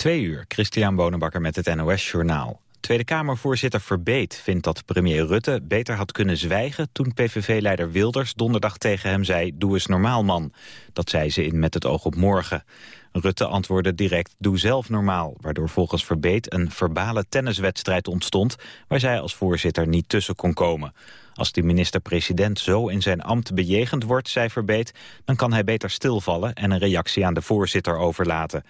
Twee uur, Christian Bonenbakker met het NOS Journaal. Tweede Kamervoorzitter Verbeet vindt dat premier Rutte beter had kunnen zwijgen... toen PVV-leider Wilders donderdag tegen hem zei... doe eens normaal, man. Dat zei ze in Met het oog op morgen. Rutte antwoordde direct doe zelf normaal... waardoor volgens Verbeet een verbale tenniswedstrijd ontstond... waar zij als voorzitter niet tussen kon komen. Als de minister-president zo in zijn ambt bejegend wordt, zei Verbeet... dan kan hij beter stilvallen en een reactie aan de voorzitter overlaten.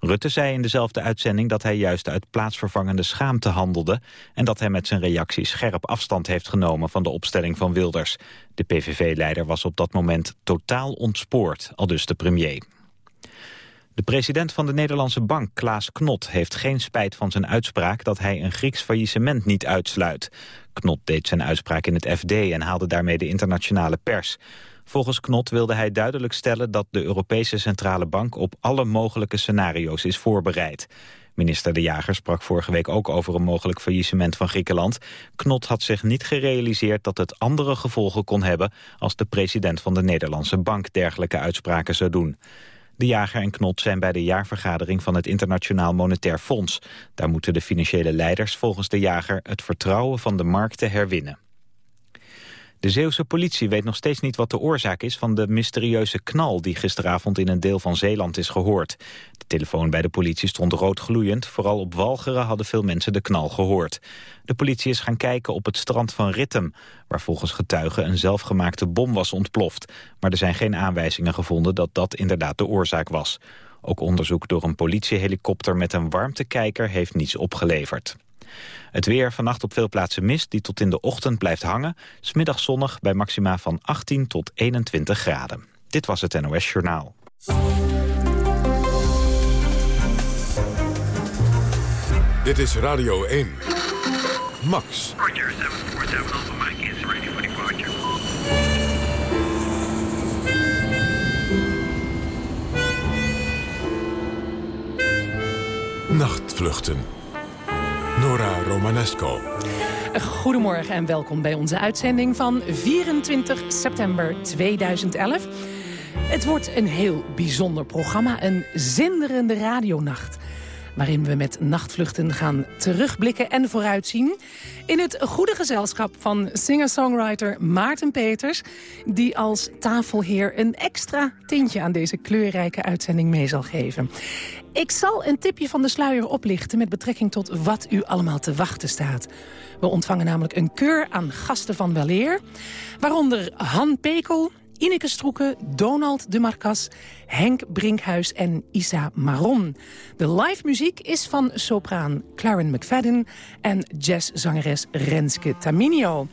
Rutte zei in dezelfde uitzending dat hij juist uit plaatsvervangende schaamte handelde... en dat hij met zijn reactie scherp afstand heeft genomen van de opstelling van Wilders. De PVV-leider was op dat moment totaal ontspoord, aldus de premier. De president van de Nederlandse bank, Klaas Knot, heeft geen spijt van zijn uitspraak dat hij een Grieks faillissement niet uitsluit. Knot deed zijn uitspraak in het FD en haalde daarmee de internationale pers. Volgens Knot wilde hij duidelijk stellen dat de Europese Centrale Bank op alle mogelijke scenario's is voorbereid. Minister De Jager sprak vorige week ook over een mogelijk faillissement van Griekenland. Knot had zich niet gerealiseerd dat het andere gevolgen kon hebben als de president van de Nederlandse Bank dergelijke uitspraken zou doen. De Jager en Knot zijn bij de jaarvergadering van het Internationaal Monetair Fonds. Daar moeten de financiële leiders volgens de Jager het vertrouwen van de markten herwinnen. De Zeeuwse politie weet nog steeds niet wat de oorzaak is van de mysterieuze knal die gisteravond in een deel van Zeeland is gehoord. De telefoon bij de politie stond rood gloeiend. Vooral op Walcheren hadden veel mensen de knal gehoord. De politie is gaan kijken op het strand van Rittem, waar volgens getuigen een zelfgemaakte bom was ontploft. Maar er zijn geen aanwijzingen gevonden dat dat inderdaad de oorzaak was. Ook onderzoek door een politiehelikopter met een warmtekijker heeft niets opgeleverd. Het weer vannacht op veel plaatsen mist die tot in de ochtend blijft hangen. Smiddag zonnig bij maxima van 18 tot 21 graden. Dit was het NOS Journaal. Dit is Radio 1. Max. Roger, 747 Alpha Mike is ready for departure. Nachtvluchten. Nora Romanesco. Goedemorgen en welkom bij onze uitzending van 24 september 2011. Het wordt een heel bijzonder programma, een zinderende radionacht waarin we met nachtvluchten gaan terugblikken en vooruitzien... in het goede gezelschap van singer-songwriter Maarten Peters... die als tafelheer een extra tintje aan deze kleurrijke uitzending mee zal geven. Ik zal een tipje van de sluier oplichten met betrekking tot wat u allemaal te wachten staat. We ontvangen namelijk een keur aan gasten van weleer, waaronder Han Pekel, Ineke Stroeken, Donald de Marcas, Henk Brinkhuis en Isa Maron. De live muziek is van sopraan Claren McFadden en jazzzangeres Renske Taminio.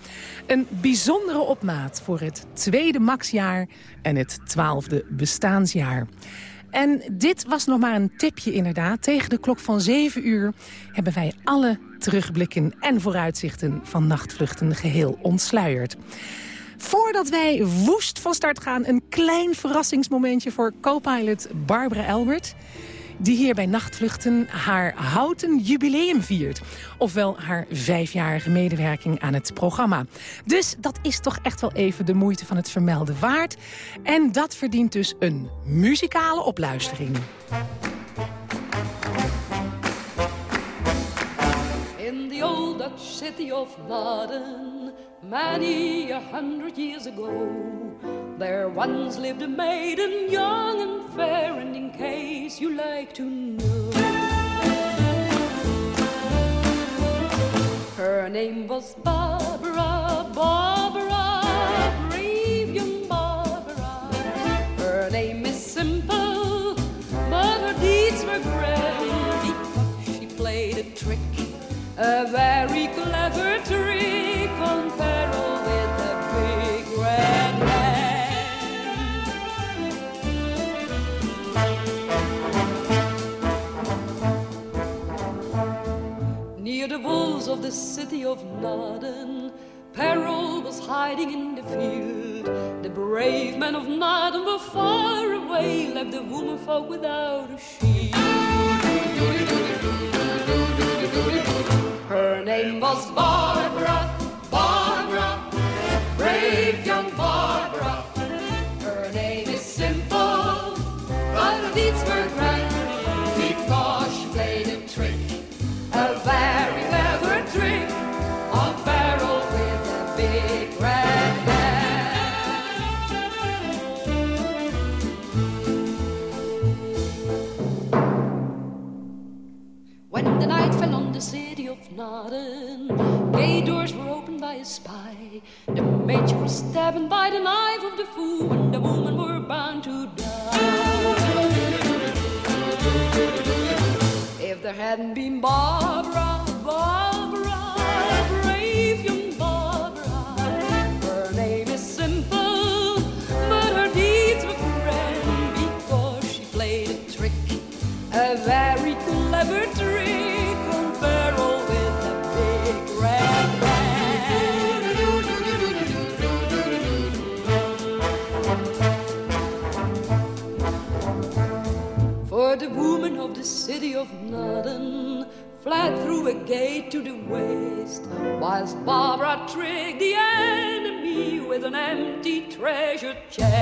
Een bijzondere opmaat voor het tweede maxjaar en het twaalfde bestaansjaar. En dit was nog maar een tipje inderdaad. Tegen de klok van 7 uur hebben wij alle terugblikken en vooruitzichten van nachtvluchten geheel ontsluierd. Voordat wij woest van start gaan, een klein verrassingsmomentje voor co-pilot Barbara Elbert die hier bij Nachtvluchten haar houten jubileum viert. Ofwel haar vijfjarige medewerking aan het programma. Dus dat is toch echt wel even de moeite van het vermelden waard. En dat verdient dus een muzikale opluistering. In the old Dutch city of London, many a hundred years ago, there once lived a maiden young and fair, and in case you like to know, her name was Barbara, Barbara, brave young Barbara. Her name is simple, but her deeds were grand she played a trick a very clever trick city of Naden, Peril was hiding in the field. The brave men of Naden were far away, left the woman folk without a shield. Her name was Barbara, Barbara, Naden. Gay doors were opened by a spy. The major was stabbed by the knife of the fool, and the woman were bound to die. If there hadn't been Barbara, Barbara, whilst Barbara tricked the enemy with an empty treasure chest.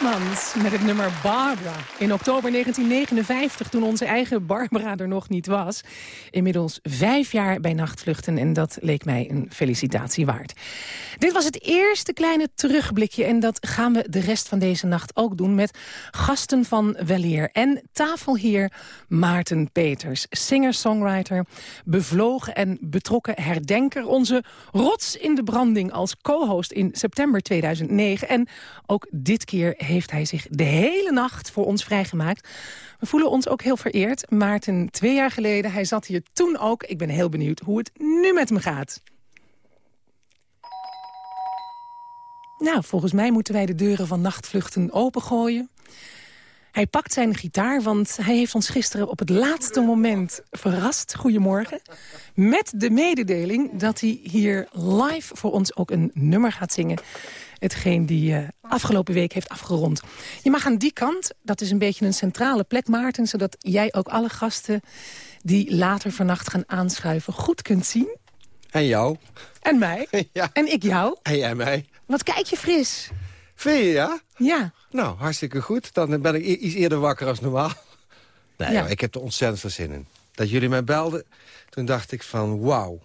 Koopmans met het nummer Barbara. In oktober 1959, toen onze eigen Barbara er nog niet was. Inmiddels vijf jaar bij nachtvluchten en dat leek mij een felicitatie waard. Dit was het eerste kleine terugblikje en dat gaan we de rest van deze nacht ook doen... met gasten van Weleer en tafelheer Maarten Peters. Singer-songwriter, bevlogen en betrokken herdenker. Onze rots in de branding als co-host in september 2009. En ook dit keer heeft hij zich de hele nacht voor ons vrijgemaakt. We voelen ons ook heel vereerd. Maarten, twee jaar geleden, hij zat hier toen ook. Ik ben heel benieuwd hoe het nu met hem gaat. Nou, volgens mij moeten wij de deuren van nachtvluchten opengooien. Hij pakt zijn gitaar, want hij heeft ons gisteren op het laatste moment verrast. Goedemorgen. Met de mededeling dat hij hier live voor ons ook een nummer gaat zingen. Hetgeen die eh, afgelopen week heeft afgerond. Je mag aan die kant, dat is een beetje een centrale plek, Maarten... zodat jij ook alle gasten die later vannacht gaan aanschuiven goed kunt zien. En jou. En mij. Ja. En ik jou. En jij mij. Wat kijk je fris. Vind je, ja? Ja. Nou, hartstikke goed. Dan ben ik iets eerder wakker als normaal. Nee, Ja. joh, ik heb er ontzettend veel zin in. Dat jullie mij belden, toen dacht ik van wauw.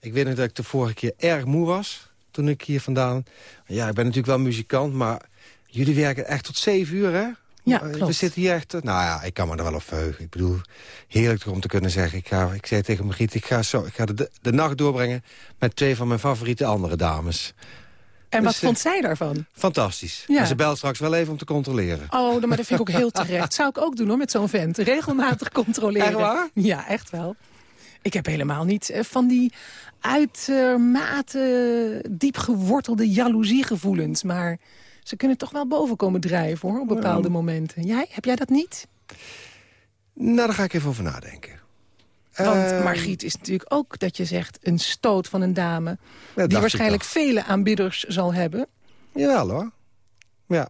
Ik weet nog dat ik de vorige keer erg moe was. Toen ik hier vandaan... Ja, ik ben natuurlijk wel muzikant, maar jullie werken echt tot zeven uur, hè? Ja, Eh, We zitten hier echt... Nou ja, ik kan me er wel op verheugen. Ik bedoel, heerlijk om te kunnen zeggen. Ik, ga, ik zei tegen Margriet, ik ga, zo, ik ga de, de nacht doorbrengen... met twee van mijn favoriete andere dames. En wat Dus, eh, vond zij daarvan? Fantastisch. Ja. En ze belt straks wel even om te controleren. Oh, maar dat vind ik ook heel terecht. Zou ik ook doen hoor, met zo'n vent. Regelmatig controleren. Echt waar? Ja, echt wel. Ik heb helemaal niet eh, van die uitermate diep gewortelde jaloeziegevoelens. Maar ze kunnen toch wel boven komen drijven hoor, op bepaalde momenten. Jij, heb jij dat niet? Nou, daar ga ik even over nadenken. Want Eh, Margriet is natuurlijk ook, dat je zegt, een stoot van een dame... die waarschijnlijk vele aanbidders zal hebben. Jawel hoor. Ja.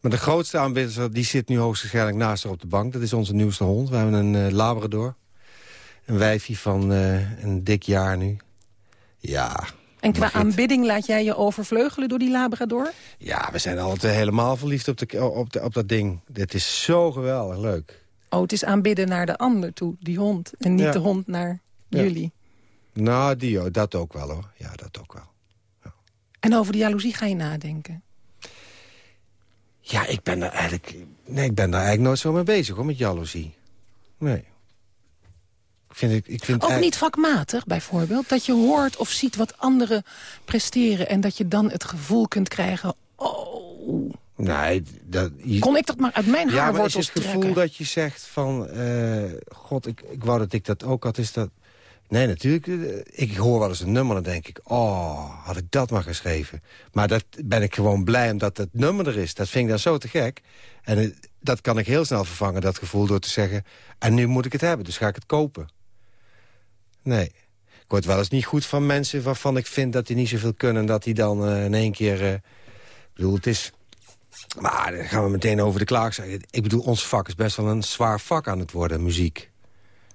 Maar de grootste aanbidder die zit nu hoogstwaarschijnlijk naast haar op de bank. Dat is onze nieuwste hond. We hebben een eh, Labrador. Een wijfie van eh, een dik jaar nu. Ja. En qua aanbidding laat jij je overvleugelen door die labrador? Ja, we zijn altijd helemaal verliefd op, de, op, de, op dat ding. Dit is zo geweldig leuk. Oh, het is aanbidden naar de ander toe, die hond. En niet Ja. de hond naar Ja. jullie. Nou, die, oh, dat ook wel hoor. Ja, dat ook wel. En over de jaloezie ga je nadenken. Ja, ik ben daar eigenlijk, nee, ik ben daar eigenlijk nooit zo mee bezig, hoor, met jaloezie. Nee. Ik vind, het- ik vind Ook niet vakmatig, bijvoorbeeld. Dat je hoort of ziet wat anderen presteren... en dat je dan het gevoel kunt krijgen... oh, Nee, dat, je, kon ik dat maar uit mijn ja, maar is haarwortels het gevoel trekken? dat je zegt van... eh, God, ik, ik wou dat ik dat ook had, is dat... Nee, natuurlijk. eh, Ik hoor wel eens een nummer en dan denk ik... oh, had ik dat maar geschreven. Maar dat ben ik gewoon blij omdat het nummer er is. Dat vind ik dan zo te gek. En eh, dat kan ik heel snel vervangen, dat gevoel, door te zeggen... en nu moet ik het hebben, dus ga ik het kopen. Nee. Ik word wel eens niet goed van mensen waarvan ik vind dat die niet zoveel kunnen... en dat die dan in één keer... ik bedoel, het is... Maar dan gaan we meteen over de klaag. Ik bedoel, ons vak is best wel een zwaar vak aan het worden, muziek.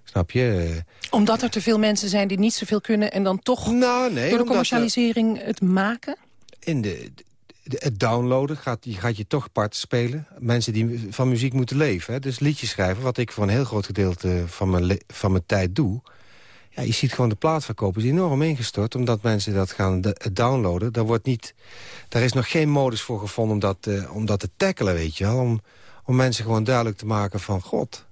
Snap je? Eh, Omdat er te veel mensen zijn die niet zoveel kunnen... en dan toch nou, nee, door de er- commercialisering het maken? in de, de- het downloaden gaat, je gaat je toch part spelen. Mensen die van muziek moeten leven. Hè? Dus liedjes schrijven, wat ik voor een heel groot gedeelte van mijn, van mijn tijd doe. Ja, je ziet gewoon de plaatverkopers enorm ingestort. Omdat mensen dat gaan de- downloaden. Daar, wordt niet, daar is nog geen modus voor gevonden om dat, om dat te tackelen, weet je wel. Om, om mensen gewoon duidelijk te maken van... God,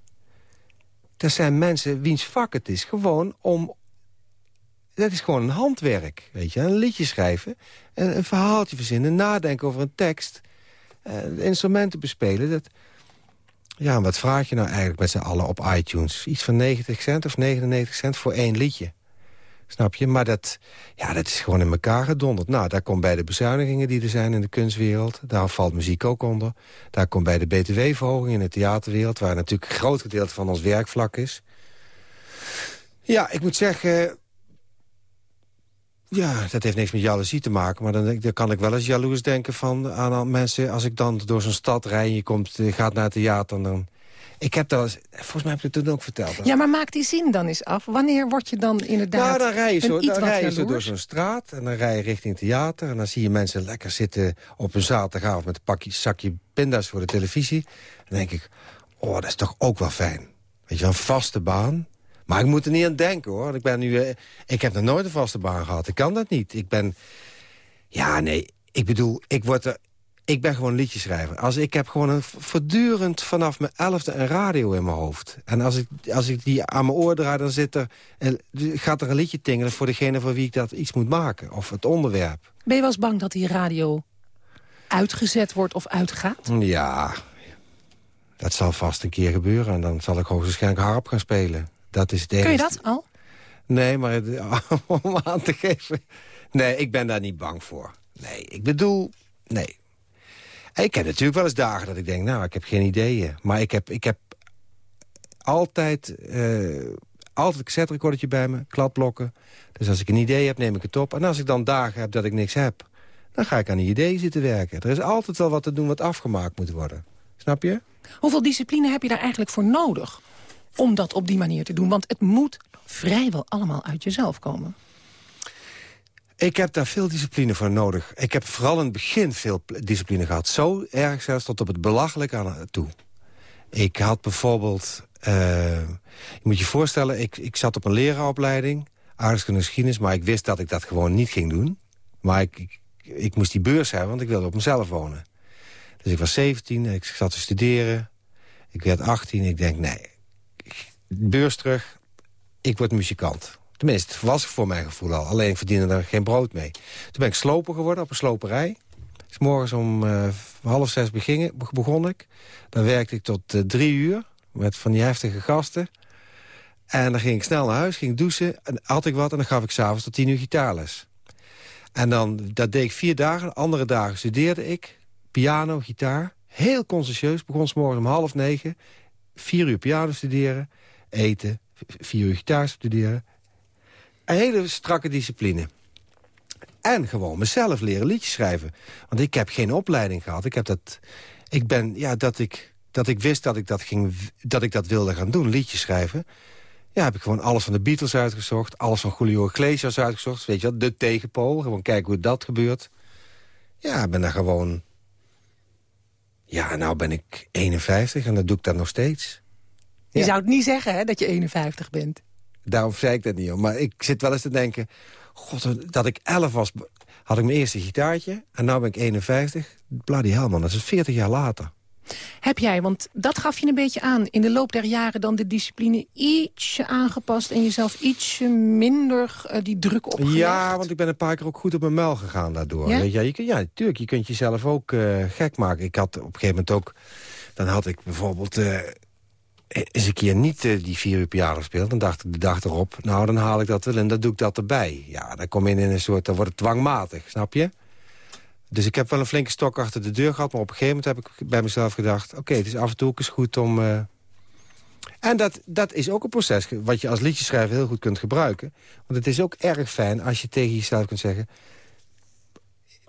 er zijn mensen wiens vak het is gewoon om dat is gewoon een handwerk, weet je. Een liedje schrijven, een, een verhaaltje verzinnen... nadenken over een tekst, eh, instrumenten bespelen. Dat... Ja, wat vraag je nou eigenlijk met z'n allen op iTunes? Iets van 90 cent of 99 cent voor één liedje. Snap je? Maar dat, ja, dat is gewoon in elkaar gedonderd. Nou, daar komt bij de bezuinigingen die er zijn in de kunstwereld. Daar valt muziek ook onder. Daar komt bij de btw-verhoging in de theaterwereld... waar natuurlijk een groot gedeelte van ons werkvlak is. Ja, ik moet zeggen... Ja, dat heeft niks met jaloezie te maken. Maar dan, dan kan ik wel eens jaloers denken van, aan, mensen... als ik dan door zo'n stad rijd en je komt, je gaat naar het theater... Dan, ik heb dat volgens mij heb ik het toen ook verteld. Ja, maar maak die zin dan eens af. Wanneer word je dan inderdaad Nou, dan rij je zo, dan rij je zo door zo'n straat en dan rij je richting het theater... en dan zie je mensen lekker zitten op een zaterdagavond... met een pakje, zakje pinda's voor de televisie. Dan denk ik, oh, dat is toch ook wel fijn. Weet je, wel, een vaste baan. Maar ik moet er niet aan denken, hoor. Ik, ben nu, eh, ik heb nog nooit een vaste baan gehad. Ik kan dat niet. Ik ben... Ja, nee, ik bedoel, ik word er... Ik ben gewoon liedjeschrijver. Als ik heb gewoon een, voortdurend vanaf mijn elfde een radio in mijn hoofd. En als ik, als ik die aan mijn oor draai, dan zit er, gaat er een liedje tingelen... voor degene voor wie ik dat iets moet maken. Of het onderwerp. Ben je wel eens bang dat die radio uitgezet wordt of uitgaat? Ja, dat zal vast een keer gebeuren. En dan zal ik hoogstwaarschijnlijk harp gaan spelen. Dat is Kun je dat al? Nee, maar het- om aan te geven... Nee, ik ben daar niet bang voor. Nee, ik bedoel... Nee. Ik heb natuurlijk wel eens dagen dat ik denk... nou, ik heb geen ideeën. Maar ik heb, ik heb altijd, eh altijd een cassette-recordertje bij me, kladblokken. Dus als ik een idee heb, neem ik het op. En als ik dan dagen heb dat ik niks heb... dan ga ik aan die ideeën zitten werken. Er is altijd wel wat te doen wat afgemaakt moet worden. Snap je? Hoeveel discipline heb je daar eigenlijk voor nodig? Om dat op die manier te doen. Want het moet vrijwel allemaal uit jezelf komen. Ik heb daar veel discipline voor nodig. Ik heb vooral in het begin veel pl- discipline gehad. Zo erg zelfs tot op het belachelijk aan toe. Ik had bijvoorbeeld... eh, je moet je voorstellen, ik, ik zat op een leraaropleiding... aardrijkskunde en geschiedenis, maar ik wist dat ik dat gewoon niet ging doen. Maar ik, ik, ik moest die beurs hebben, want ik wilde op mezelf wonen. Dus ik was 17, ik zat te studeren. Ik werd 18, ik denk, nee, beurs terug, ik word muzikant. Tenminste, het was voor mijn gevoel al. Alleen ik verdiende er geen brood mee. Toen ben ik sloper geworden op een sloperij. Dus morgens om eh, half zes begon ik. Dan werkte ik tot eh, drie uur met van die heftige gasten. En dan ging ik snel naar huis, ging douchen, en had ik wat... en dan gaf ik s'avonds tot tien uur gitaarles. En dan, dat deed ik vier dagen. Andere dagen studeerde ik, piano, gitaar. Heel consciëntieus, begon s morgens om half negen. Vier uur piano studeren, eten, vier uur gitaar studeren. Een hele strakke discipline. En gewoon mezelf leren liedjes schrijven. Want ik heb geen opleiding gehad. Ik heb dat... Ik ben... Ja, dat ik, dat ik wist dat ik dat, ging, dat ik dat wilde gaan doen, liedjes schrijven. Ja, heb ik gewoon alles van de Beatles uitgezocht. Alles van Julio Iglesias uitgezocht. Weet je wat, de tegenpool. Gewoon kijken hoe dat gebeurt. Ja, ik ben daar gewoon... Ja, nou ben ik 51 en dat doe ik dan nog steeds. Je Ja. zou het niet zeggen hè, dat je 51 bent. Daarom zei ik dat niet. hoor. Maar ik zit wel eens te denken... God, dat ik 11 was, had ik mijn eerste gitaartje. En nu ben ik 51. Bloody hell, man. Dat is 40 jaar later. Heb jij, want dat gaf je een beetje aan... in de loop der jaren dan de discipline ietsje aangepast... en jezelf ietsje minder eh, die druk opgelegd? Ja, want ik ben een paar keer ook goed op mijn muil gegaan daardoor. Ja? Weet je, ja, natuurlijk. Je kunt jezelf ook eh, gek maken. Ik had op een gegeven moment ook... Dan had ik bijvoorbeeld... eh, eens een keer niet eh, die vier uur piano gespeeld. Dan dacht ik de dag erop, nou, dan haal ik dat wel en dan doe ik dat erbij. Ja, dan kom je in een soort... Dan wordt het dwangmatig, snap je? Dus ik heb wel een flinke stok achter de deur gehad... maar op een gegeven moment heb ik bij mezelf gedacht... oké, het is af en toe ook eens goed om... eh, En dat, dat is ook een proces wat je als liedjeschrijver heel goed kunt gebruiken. Want het is ook erg fijn als je tegen jezelf kunt zeggen...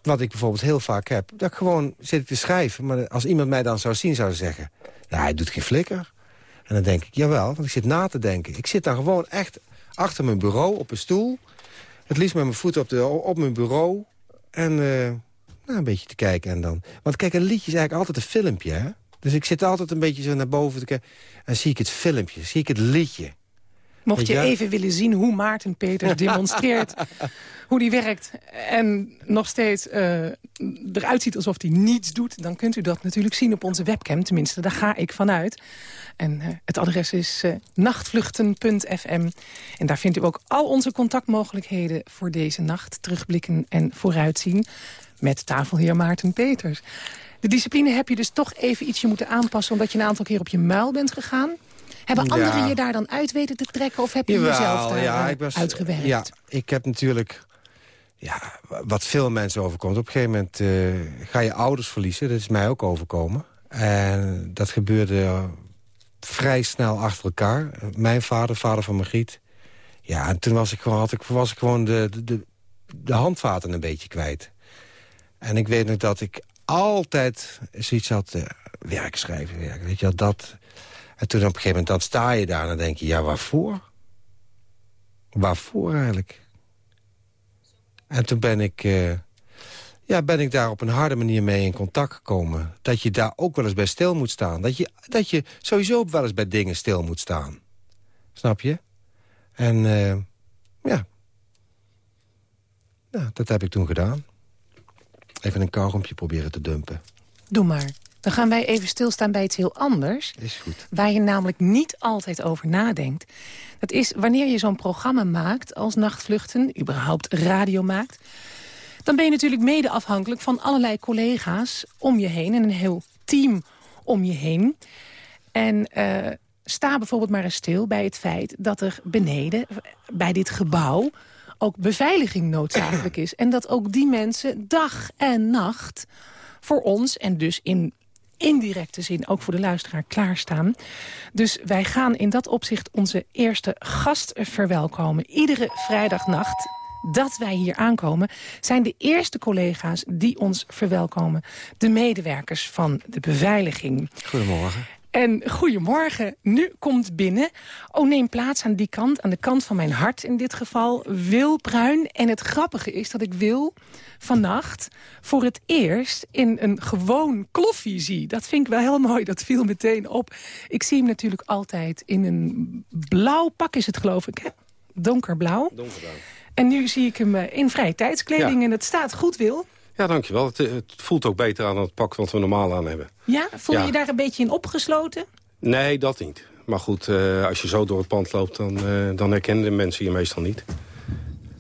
wat ik bijvoorbeeld heel vaak heb... dat ik gewoon zit ik te schrijven... maar als iemand mij dan zou zien, zou ze zeggen... nou, hij doet geen flikker. En dan denk ik, jawel, want ik zit na te denken. Ik zit dan gewoon echt achter mijn bureau op een stoel. Het liefst met mijn voeten op, de, op mijn bureau. En eh, nou, een beetje te kijken en dan... Want kijk, een liedje is eigenlijk altijd een filmpje, hè? Dus ik zit altijd een beetje zo naar boven te kijken. En zie ik het filmpje, zie ik het liedje. Mocht je even willen zien hoe Maarten Peters demonstreert... hoe die werkt en nog steeds eh, eruit ziet alsof hij niets doet... dan kunt u dat natuurlijk zien op onze webcam. Tenminste, daar ga ik vanuit. En eh, het adres is eh, nachtvluchten.fm. En daar vindt u ook al onze contactmogelijkheden voor deze nacht. Terugblikken en vooruitzien met tafelheer Maarten Peters. De discipline heb je dus toch even ietsje moeten aanpassen... omdat je een aantal keer op je muil bent gegaan. Hebben Ja. anderen je daar dan uit weten te trekken... of heb je jezelf daar ja, eh, ik was, uitgewerkt? Ja, ik heb natuurlijk... Ja, wat veel mensen overkomt. Op een gegeven moment ga je ouders verliezen. Dat is mij ook overkomen. En dat gebeurde vrij snel achter elkaar. Mijn vader, vader van Margriet. Ja, en toen was ik gewoon, had ik, was ik gewoon de, de- de, handvaten een beetje kwijt. En ik weet nog dat ik altijd zoiets had... eh, werk schrijven, werk, weet je dat... En toen op een gegeven moment, dan sta je daar en dan denk je... ja, waarvoor? Waarvoor eigenlijk? En toen ben ik, eh, ja, ben ik daar op een harde manier mee in contact gekomen. Dat je daar ook wel eens bij stil moet staan. Dat je, dat je sowieso wel eens bij dingen stil moet staan. Snap je? En eh, ja. ja, dat heb ik toen gedaan. Even een kauwgompje proberen te dumpen. Doe maar. Dan gaan wij even stilstaan bij iets heel anders. Is goed. Waar je namelijk niet altijd over nadenkt. Dat is wanneer je zo'n programma maakt als Nachtvluchten... überhaupt radio maakt... dan ben je natuurlijk mede afhankelijk van allerlei collega's om je heen... en een heel team om je heen. En eh, sta bijvoorbeeld maar eens stil bij het feit dat er beneden, bij dit gebouw... ook beveiliging noodzakelijk is. En dat ook die mensen dag en nacht voor ons... en dus in indirecte zin ook voor de luisteraar klaarstaan. Dus wij gaan in dat opzicht onze eerste gast verwelkomen. Iedere vrijdagnacht dat wij hier aankomen... zijn de eerste collega's die ons verwelkomen. De medewerkers van de beveiliging. Goedemorgen. En goedemorgen, nu komt binnen. Oh, neem plaats aan die kant, aan de kant van mijn hart in dit geval. Wil Bruin. En het grappige is dat ik Wil vannacht voor het eerst in een gewoon kloffie zie. Dat vind ik wel heel mooi, dat viel meteen op. Ik zie hem natuurlijk altijd in een blauw pak is het geloof ik, hè? Donkerblauw. En nu zie ik hem eh, in vrije tijdskleding Ja. en het staat goed, Wil. Ja, dankjewel. Het, eh, het voelt ook beter aan het pak wat we normaal aan hebben. Ja, voel je Ja. je daar een beetje in opgesloten? Nee, dat niet. Maar goed, eh, als je zo door het pand loopt, dan, dan herkennen de mensen je meestal niet.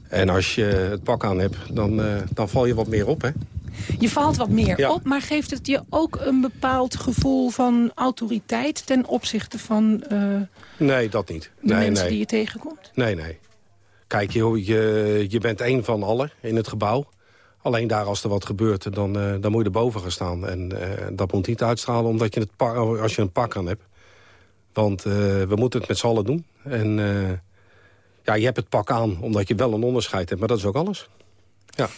En als je het pak aan hebt, dan, dan val je wat meer op, hè? Je valt wat meer Ja. op, maar geeft het je ook een bepaald gevoel van autoriteit... ten opzichte van Nee, dat niet. de nee, mensen nee. die je tegenkomt? Nee, nee. Kijk, je, je, je bent één van allen in het gebouw. Alleen daar, als er wat gebeurt, dan, eh, dan moet je erboven gaan staan. En eh, dat moet niet uitstralen omdat je het als je een pak aan hebt. Want eh, we moeten het met z'n allen doen. En ja, je hebt het pak aan omdat je wel een onderscheid hebt. Maar dat is ook alles. Ja.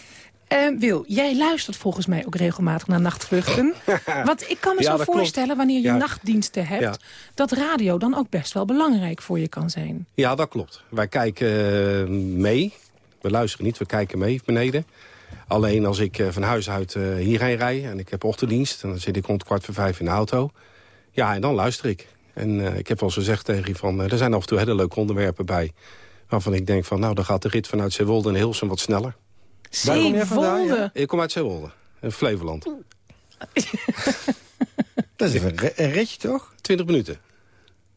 Eh, Wil, jij luistert volgens mij ook regelmatig naar nachtvluchten. Want ik kan me Ja, zo klopt. voorstellen, wanneer je Ja. nachtdiensten hebt... Ja. dat radio dan ook best wel belangrijk voor je kan zijn. Ja, dat klopt. Wij kijken eh, mee. We luisteren niet, we kijken mee beneden. Alleen als ik eh, van huis uit hierheen rij en ik heb ochtenddienst... en dan zit ik rond kwart voor vijf in de auto. Ja, en dan luister ik. En ik heb wel eens gezegd tegen je van... er zijn af en toe hele leuke onderwerpen bij... waarvan ik denk van, nou, dan gaat de rit vanuit Zeewolde en Hilsum wat sneller. Waar kom jij vandaan, ja? Zeewolde. Ik kom uit Zeewolde, in Flevoland. Dat is even een, een ritje, toch? 20 minuten.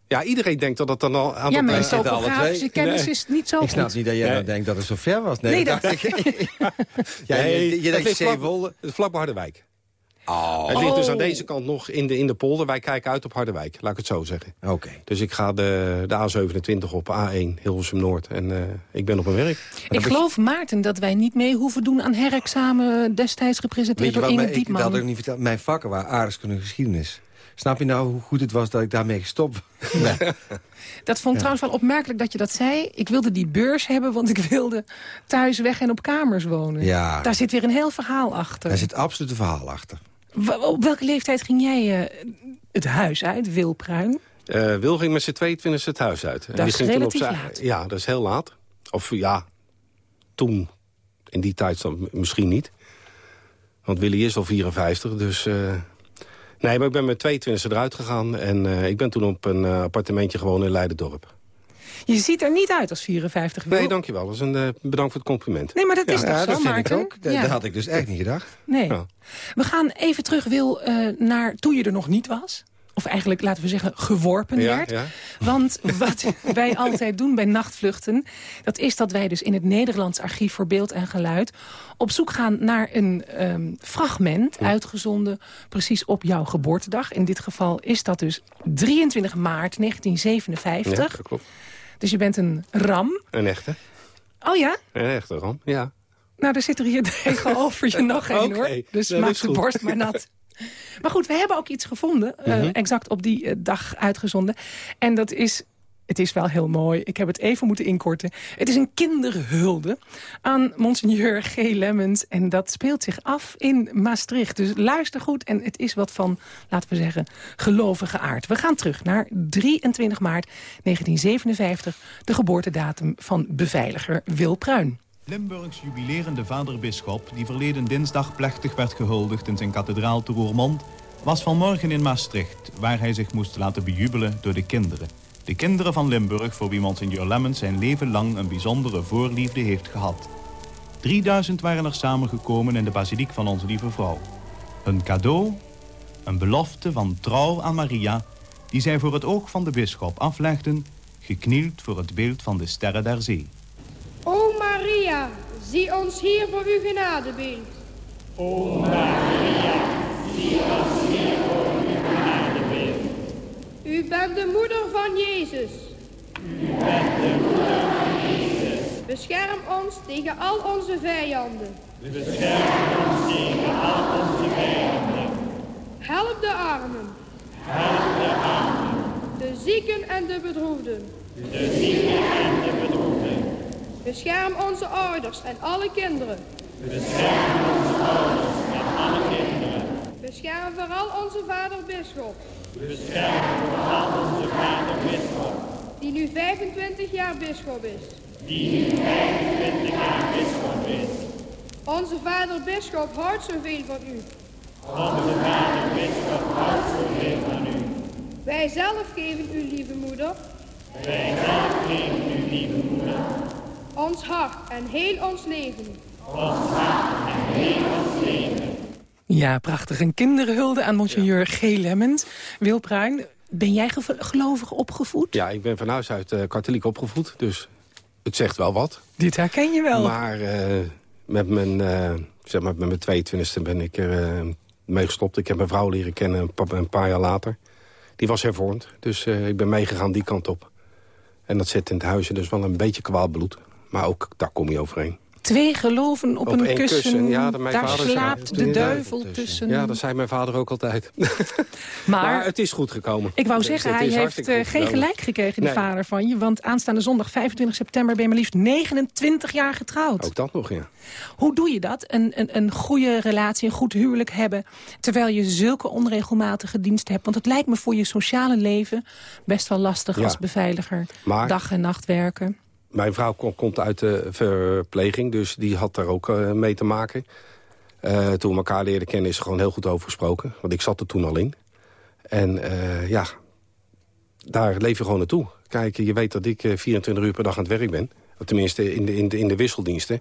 Ja, iedereen denkt dat dat dan al aan Ja, dat mijn eind- zitten alle topografische kennis Nee. is niet zo Ik snap goed. niet dat jij Nee. nou denkt dat het zo ver was. Nee, dat- dacht ik. ja, Nee, je, denkt Zeewolde. Het is vlak bij Harderwijk. Oh, Het ligt dus Oh. aan deze kant nog in de, in de polder. Wij kijken uit op Harderwijk, laat ik het zo zeggen. oké. Dus ik ga de, de A27 op, A1, Hilversum Noord. En eh, ik ben op mijn werk. Ik geloof, Maarten, dat wij niet mee hoeven doen aan herexamen... destijds gepresenteerd door Inge mij- ik Diepman. had ook niet verteld. Mijn vakken waren aardrijkskunde geschiedenis. Snap je nou hoe goed het was dat ik daarmee gestopt ben? Dat vond ik trouwens wel opmerkelijk dat je dat zei. Ik wilde die beurs hebben, want ik wilde thuis weg en op kamers wonen. Ja. Daar zit weer een heel verhaal achter. Daar zit absoluut een verhaal achter. Op welke leeftijd ging jij eh, het huis uit, Wilpruin? Eh Wil ging met z'n 22 het huis uit. En Dat die is ging toen relatief zijn- laat. Ja, dat is heel laat. Of ja, toen, in die tijd dan misschien niet. Want Willy is al 54, dus... eh, nee, maar ik ben met 22 eruit gegaan. En ik ben toen op een appartementje gewoon in Leidendorp. Je ziet er niet uit als 54 Wil. Nee, dankjewel. Dat is een, eh, bedankt voor het compliment. Nee, maar dat is Ja, toch zo, dat vind Maarten? ik ook. Dat, Ja. dat had ik dus echt niet gedacht. Nee. Ja. We gaan even terug, Wil, eh, naar toen je er nog niet was. Of eigenlijk, laten we zeggen, geworpen Ja, werd. ja. Want wat wij altijd doen bij nachtvluchten... dat is dat wij dus in het Nederlands Archief voor Beeld en Geluid... op zoek gaan naar een ehm, fragment, uitgezonden precies op jouw geboortedag. In dit geval is dat dus 23 maart Ja, 1957. dat klopt. Dus je bent een ram. Een echte. Oh ja? Een echte ram, ja. Nou, er zit er hier tegenover je nog één, hoor. Dus maak de borst maar nat. Maar goed, we hebben ook iets gevonden, eh, Mhm. exact op die eh, dag uitgezonden. En dat is, het is wel heel mooi, ik heb het even moeten inkorten. Het is een kinderhulde aan Monseigneur G. Lemmens. En dat speelt zich af in Maastricht. Dus luister goed en het is wat van, laten we zeggen, gelovige aard. We gaan terug naar 23 maart 1957, de geboortedatum van beveiliger Wil Pruin. Limburgs jubilerende vader-bisschop, die verleden dinsdag plechtig werd gehuldigd in zijn kathedraal te Roermond, was vanmorgen in Maastricht, waar hij zich moest laten bejubelen door de kinderen. De kinderen van Limburg, voor wie Monseigneur Lemmens zijn leven lang een bijzondere voorliefde heeft gehad. 3000 waren er samengekomen in de basiliek van Onze Lieve Vrouw. Een cadeau, een belofte van trouw aan Maria, die zij voor het oog van de bisschop aflegden, geknield voor het beeld van de sterren der zee. O Maria, zie ons hier voor uw genadebeeld. O Maria, zie ons hier voor uw genadebeeld. U bent de moeder van Jezus. U bent de moeder van Jezus. Bescherm ons tegen al onze vijanden. Bescherm ons tegen al onze vijanden. Help de armen. Help de armen. De zieken en de bedroefden. Bescherm onze ouders en alle kinderen. Bescherm onze ouders en alle kinderen. Bescherm vooral onze vader Bisschop. Bescherm vooral onze vader Bisschop. Die nu 25 jaar bisschop is. Die nu 25 jaar bisschop is. Onze vader Bisschop houdt zoveel van u. Onze vader Bisschop houdt zoveel van u. Wij zelf geven u, lieve moeder, ons hart en heel ons leven. Ja, prachtig. Een kinderhulde aan Monseigneur G. Lemmens. Wil Pruin, ben jij gelovig opgevoed? Ja, ik ben van huis uit eh, katholiek opgevoed, dus het zegt wel wat. Dit herken je wel. Maar eh, met, mijn, eh, zeg maar met mijn 22e ben ik er mee gestopt. Ik heb mijn vrouw leren kennen een pa- een paar jaar later. Die was hervormd, dus ik ben meegegaan die kant op. En dat zit in het huisje dus wel een beetje kwaad bloed. Maar ook daar kom je overheen. Twee geloven op, Op een kussen, kussen, ja, dat mijn daar vader zei- slaapt de duivel tussen. Ja, dat zei mijn vader ook altijd. maar, Maar het is goed gekomen. ik wou zeggen, hij heeft eh, geen gelijk gekregen, die Nee. vader van je. Want aanstaande zondag 25 september ben je maar liefst 29 jaar getrouwd. Ook dat nog, ja. Hoe doe je dat? Een, een, een goede relatie, een goed huwelijk hebben... terwijl je zulke onregelmatige diensten hebt? Want het lijkt me voor je sociale leven best wel lastig Ja. als beveiliger. Maar- Dag en nacht werken. Mijn vrouw kom- komt uit de verpleging, dus die had daar ook eh, mee te maken. Eh, toen we elkaar leerden kennen is er gewoon heel goed over gesproken. Want ik zat er toen al in. En eh, ja, daar leef je gewoon naartoe. Kijk, je weet dat ik eh, 24 uur per dag aan het werk ben. Tenminste, in de, in de, in de wisseldiensten.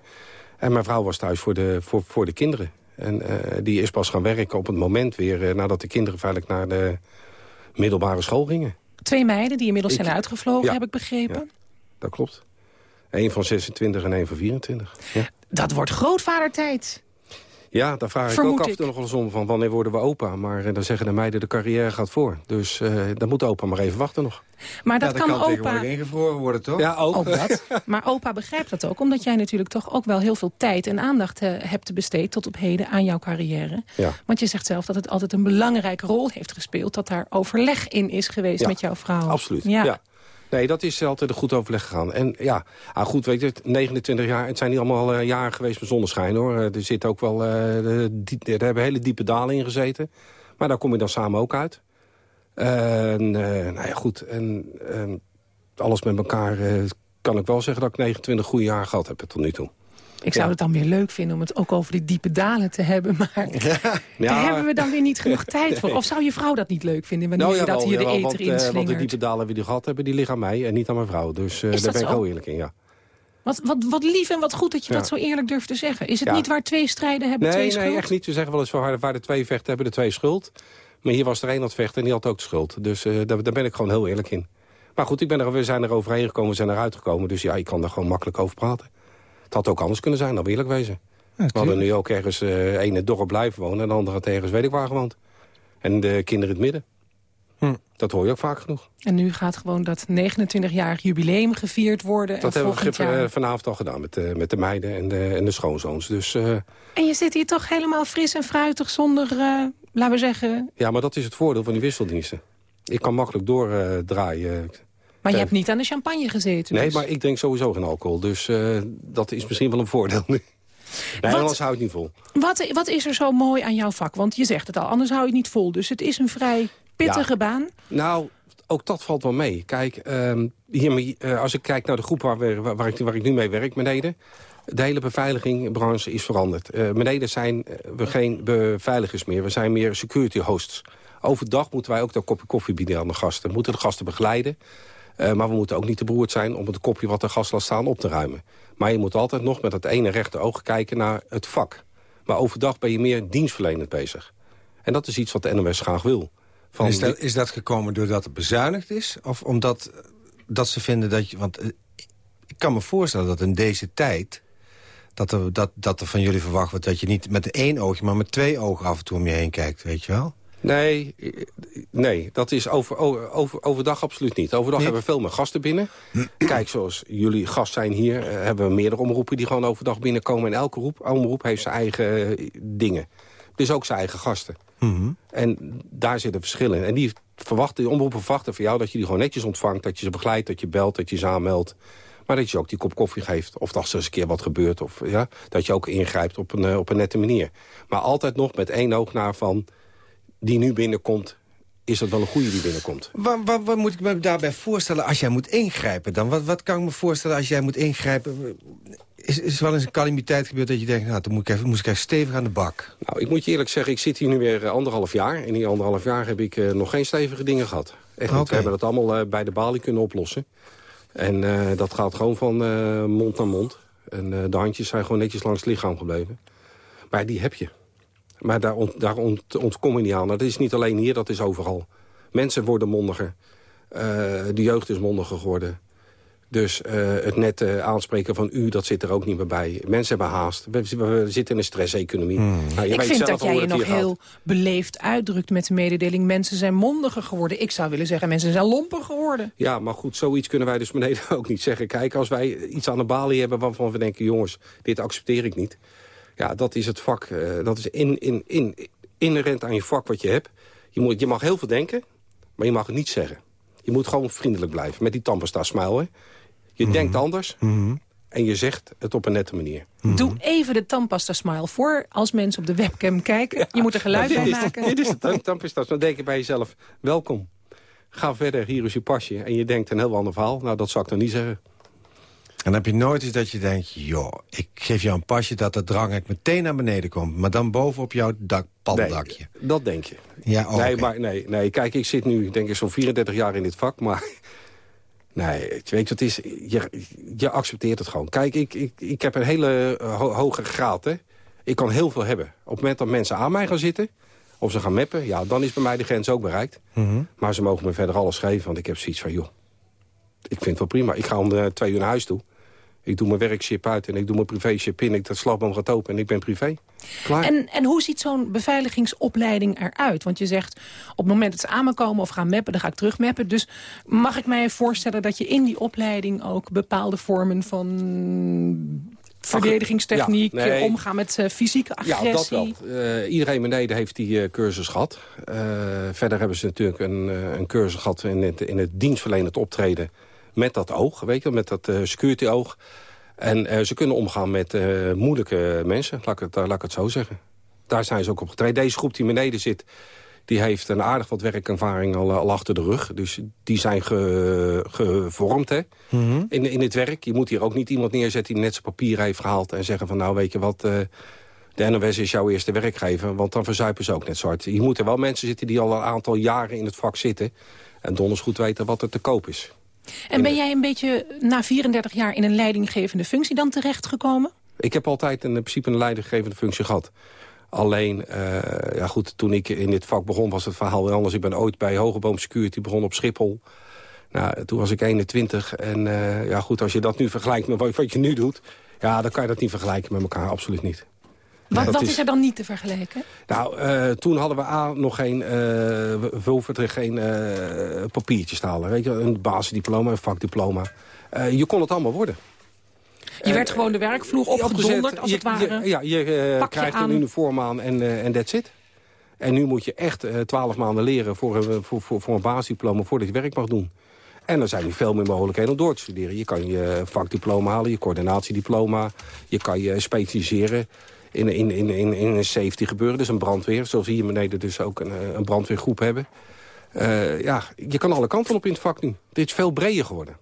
En mijn vrouw was thuis voor de, voor, voor de kinderen. En die is pas gaan werken op het moment weer... nadat de kinderen feitelijk naar de middelbare school gingen. Twee meiden die inmiddels Ik- zijn uitgevlogen, Ja. heb ik begrepen. Dat klopt. Eén van 26 en één van 24. Ja. Dat wordt grootvadertijd. Ja, daar vraag ik Vermoed ook af en ik. toe nog wel eens om van wanneer worden we opa. Maar eh, dan zeggen de meiden de carrière gaat voor. Dus eh, dan moet opa maar even wachten nog. Maar dat ja, dat kan, kan opa... ingevroren worden, toch? Ja, ook. Ook dat. Maar opa begrijpt dat ook, omdat jij natuurlijk toch ook wel heel veel tijd en aandacht eh, hebt besteed tot op heden aan jouw carrière. Ja. Want je zegt zelf dat het altijd een belangrijke rol heeft gespeeld, dat daar overleg in is geweest Ja, met jouw vrouw. Absoluut, Ja. Nee, dat is altijd een goed overleg gegaan. En ja, ah, goed, weet je, 29 jaar, het zijn niet allemaal eh, jaren geweest met zonneschijn, hoor. Eh, Er zit ook wel, de- die- hebben hele diepe dalen in gezeten. Maar daar kom je dan samen ook uit. En, nou ja, goed. En alles met elkaar kan ik wel zeggen dat ik 29 goede jaar gehad heb tot nu toe. Ik zou Ja. het dan weer leuk vinden om het ook over die diepe dalen te hebben. Maar daar Ja. hebben we dan weer niet genoeg tijd voor. Of zou je vrouw dat niet leuk vinden wanneer je dat hier de eter want, eh, want de diepe dalen die die gehad hebben, die liggen aan mij en niet aan mijn vrouw. Dus eh, daar ben ik zo? heel eerlijk in, ja. Wat, wat, wat lief en wat goed dat je dat zo eerlijk durft te zeggen. Is het niet waar twee strijden hebben, twee Nee, schuld? nee, echt niet. We zeggen wel eens waar, waar de twee vechten hebben de twee schuld. Maar hier was er één aan het vechten en die had ook de schuld. Dus eh, daar, daar ben ik gewoon heel eerlijk in. Maar goed, ik ben er, we zijn er overheen gekomen, we zijn eruit gekomen. Dus ja, ik kan er gewoon makkelijk over praten. Had ook anders kunnen zijn, dan eerlijk wezen. we hadden nu ook ergens eh een in het dorp blijven wonen... en de andere had ergens weet ik waar gewoond. En de kinderen in het midden. Hm. Dat hoor je ook vaak genoeg. En nu gaat gewoon dat 29-jarig jubileum gevierd worden. Dat en hebben we ge- jaar... eh, vanavond al gedaan met, de met de meiden en de, en de schoonzoons. Dus eh, En je zit hier toch helemaal fris en fruitig zonder, eh, laten we zeggen... ja, maar dat is het voordeel van die wisseldiensten. Ik kan makkelijk doordraaien. Maar je Ja. hebt niet aan de champagne gezeten. Nee, dus. maar ik drink sowieso geen alcohol. Dus eh, dat is misschien wel een voordeel nu. Nee, Wat- anders hou ik het niet vol. Wat, wat is er zo mooi aan jouw vak? Want je zegt het al, anders hou je het niet vol. Dus het is een vrij pittige Ja. baan. Nou, ook dat valt wel mee. Kijk, ehm, hier, eh, als ik kijk naar de groep waar, we, waar, waar ik, waar ik nu mee werk beneden... de hele beveiligingbranche is veranderd. Eh beneden zijn eh, we geen beveiligers meer. We zijn meer security hosts. Overdag moeten wij ook dat kopje koffie bieden aan de gasten. Moeten de gasten begeleiden. Eh, maar we moeten ook niet te beroerd zijn om het kopje wat de gast laat staan op te ruimen. Maar je moet altijd nog met het ene rechte oog kijken naar het vak. Maar overdag ben je meer dienstverlenend bezig. En dat is iets wat de NOS graag wil. Van, is, dat, is dat gekomen doordat het bezuinigd is? Of omdat dat ze vinden dat je... Want eh, ik kan me voorstellen dat in deze tijd... Dat er, dat, dat er van jullie verwacht wordt dat je niet met één oogje... maar met twee ogen af en toe om je heen kijkt, weet je wel? Nee, eh, nee dat is over, over, over- overdag absoluut niet. Overdag Nee. hebben we veel meer gasten binnen. Kijk, zoals jullie gast zijn hier... eh, hebben we meerdere omroepen die gewoon overdag binnenkomen. En elke roep, omroep heeft zijn eigen eh, dingen. Dus ook zijn eigen gasten. En daar zitten verschillen in. En die, verwachten, die omroepen verwachten van jou dat je die gewoon netjes ontvangt. Dat je ze begeleidt, dat je belt, dat je ze aanmeldt. Maar dat je ook die kop koffie geeft. Of als er eens een keer wat gebeurt. Of, ja, dat je ook ingrijpt op een, op een nette manier. Maar altijd nog met één oog naar van... die nu binnenkomt, is het wel een goede die binnenkomt. Wat, wat, wat moet ik me daarbij voorstellen als jij moet ingrijpen dan? Wat, wat kan ik me voorstellen als jij moet ingrijpen? Is, is wel eens een calamiteit gebeurd dat je denkt... nou, dan moet ik even, moest ik even stevig aan de bak. Nou, ik moet je eerlijk zeggen, ik zit hier nu weer eh, anderhalf jaar. En in die anderhalf jaar heb ik eh, nog geen stevige dingen gehad. Echt. We hebben dat allemaal eh, bij de balie kunnen oplossen. En dat gaat gewoon van mond naar mond. En de handjes zijn gewoon netjes langs het lichaam gebleven. Maar die heb je. Maar daar, ont, daar ont, ontkom je niet aan. Dat is niet alleen hier, dat is overal. Mensen worden mondiger. Eh, de jeugd is mondiger geworden. Dus eh, het net eh, aanspreken van u, dat zit er ook niet meer bij. Mensen hebben haast. We, we zitten in een stress-economie. Nou, je Ik weet vind zelf dat jij je nog gaat. heel beleefd uitdrukt met de mededeling... mensen zijn mondiger geworden. Ik zou willen zeggen, mensen zijn lomper geworden. Ja, maar goed, zoiets kunnen wij dus beneden ook niet zeggen. Kijk, als wij iets aan de balie hebben waarvan we denken... jongens, dit accepteer ik niet. Ja, dat is het vak. eh, dat is in, in, in, inherent aan je vak wat je hebt. Je, moet, je mag heel veel denken, maar je mag het niet zeggen. Je moet gewoon vriendelijk blijven met die tandpasta smile. Hè. Je denkt anders en je zegt het op een nette manier. Doe even de tandpasta smile voor als mensen op de webcam kijken. Je moet er geluid bij is, maken. dit is de tan- tandpasta. Dan denk je bij jezelf, welkom. Ga verder, hier is je pasje. En je denkt een heel ander verhaal. Nou, dat zou ik dan niet zeggen. En dan heb je nooit eens dat je denkt... joh, ik geef jou een pasje dat de drang meteen naar beneden komt. Maar dan boven op jouw dak, pandakje. Nee, dat denk je. Ja, oh, nee, maar nee, nee, kijk, ik zit nu denk ik zo'n 34 jaar in dit vak, maar... Nee, weet je wat het is? Je, je accepteert het gewoon. Kijk, ik, ik, ik heb een hele eh, ho- hoge graad, hè. Ik kan heel veel hebben. Op het moment dat mensen aan mij gaan zitten... of ze gaan meppen, ja, dan is bij mij de grens ook bereikt. Mhm. Maar ze mogen me verder alles geven, want ik heb zoiets van... joh, ik vind het wel prima. Ik ga om de twee uur naar huis toe. Ik doe mijn werkship uit en ik doe mijn privé-ship in. Ik, dat slagboom gaat open en ik ben privé. Klaar. En, en hoe ziet zo'n beveiligingsopleiding eruit? Want je zegt, op het moment dat ze aan me komen of gaan mappen... dan ga ik terug mappen. Dus mag ik mij voorstellen dat je in die opleiding... ook bepaalde vormen van verdedigingstechniek... Ja, nee. omgaan met eh, fysieke agressie... Ja, dat wel. Eh, iedereen beneden heeft die eh, cursus gehad. Eh, verder hebben ze natuurlijk een, een cursus gehad in het, in het dienstverlenend optreden met dat oog, weet je, met dat eh, security oog. En eh, ze kunnen omgaan met eh, moeilijke mensen, laat ik, het, laat ik het zo zeggen. Daar zijn ze ook op getraind. Deze groep die beneden zit, Die heeft een aardig wat werkervaring al, al achter de rug. Dus die zijn ge, gevormd hè, Mhm. in, in het werk. Je moet hier ook niet iemand neerzetten die net zijn papier heeft gehaald... en zeggen van nou weet je wat, de NOS is jouw eerste werkgever. Want dan verzuipen ze ook net zo hard. Je moet er wel mensen zitten die al een aantal jaren in het vak zitten... en donders goed weten wat er te koop is. En ben jij een beetje na 34 jaar in een leidinggevende functie dan terechtgekomen? Ik heb altijd in principe een leidinggevende functie gehad. Alleen, eh, ja goed, toen ik in dit vak begon was het verhaal weer anders. Ik ben ooit bij Hogeboom Security begonnen op Schiphol. Nou, toen was ik 21 en eh, ja goed, als je dat nu vergelijkt met wat wat je nu doet... ja, dan kan je dat niet vergelijken met elkaar, absoluut niet. Wat, wat is- is er dan niet te vergelijken? Nou, eh, toen hadden we A, nog geen, er geen eh, papiertjes te halen. Weet je, een basisdiploma, een vakdiploma. Je kon het allemaal worden. Je werd gewoon de werkvloer opgedonderd, als je, het ware. je- ja, je je krijgt aan. een uniform aan en en that's it. En nu moet je echt twaalf maanden leren voor, een- voor, voor, voor een basisdiploma voordat je werk mag doen. En er zijn nu veel meer mogelijkheden om door te studeren. Je kan je vakdiploma halen, je coördinatiediploma. Je kan je specialiseren in, in, in, in, in een safety gebeuren. Dus een brandweer, zoals we hier beneden dus ook een, eh, een brandweergroep hebben. Eh, ja, je kan alle kanten op in het vak nu. Dit is veel breder geworden.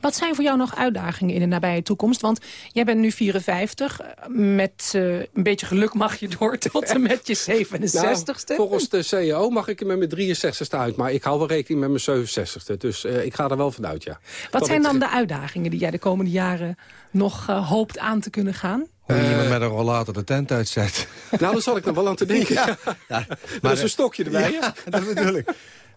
Wat zijn voor jou nog uitdagingen in de nabije toekomst? Want jij bent nu 54. Met eh, een beetje geluk mag je door tot en met je 67ste. Nou, volgens de CEO mag ik er met mijn 63ste uit. Maar ik hou wel rekening met mijn 67ste. Dus ik ga er wel vanuit, ja. Wat Dat zijn dan de uitdagingen die jij de komende jaren nog hoopt aan te kunnen gaan? Hoe je Eh, iemand met een rollator de tent uitzet. Nou, daar zal ik nog wel aan te denken. Ja, maar maar is een stokje erbij, Ja, hè? dat bedoel ik.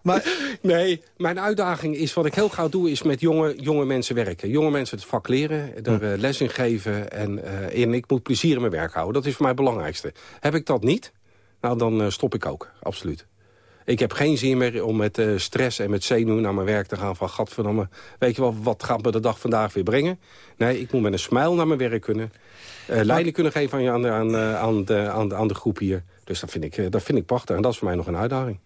Maar Nee, mijn uitdaging is, wat ik heel gauw doe, is met jonge, jonge mensen werken. Jonge mensen het vak leren, er eh, les in geven. En, eh, en ik moet plezier in mijn werk houden. Dat is voor mij het belangrijkste. Heb ik dat niet, nou dan eh, stop ik ook, absoluut. Ik heb geen zin meer om met eh, stress en met zenuwen naar mijn werk te gaan. Van, gadverdamme, weet je wel, wat gaat me de dag vandaag weer brengen? Nee, ik moet met een smile naar mijn werk kunnen. eh leiding kunnen geven aan, je- aan, eh, aan, de, aan, de, aan de groep hier. Dus dat vind, ik, dat vind ik prachtig. En dat is voor mij nog een uitdaging.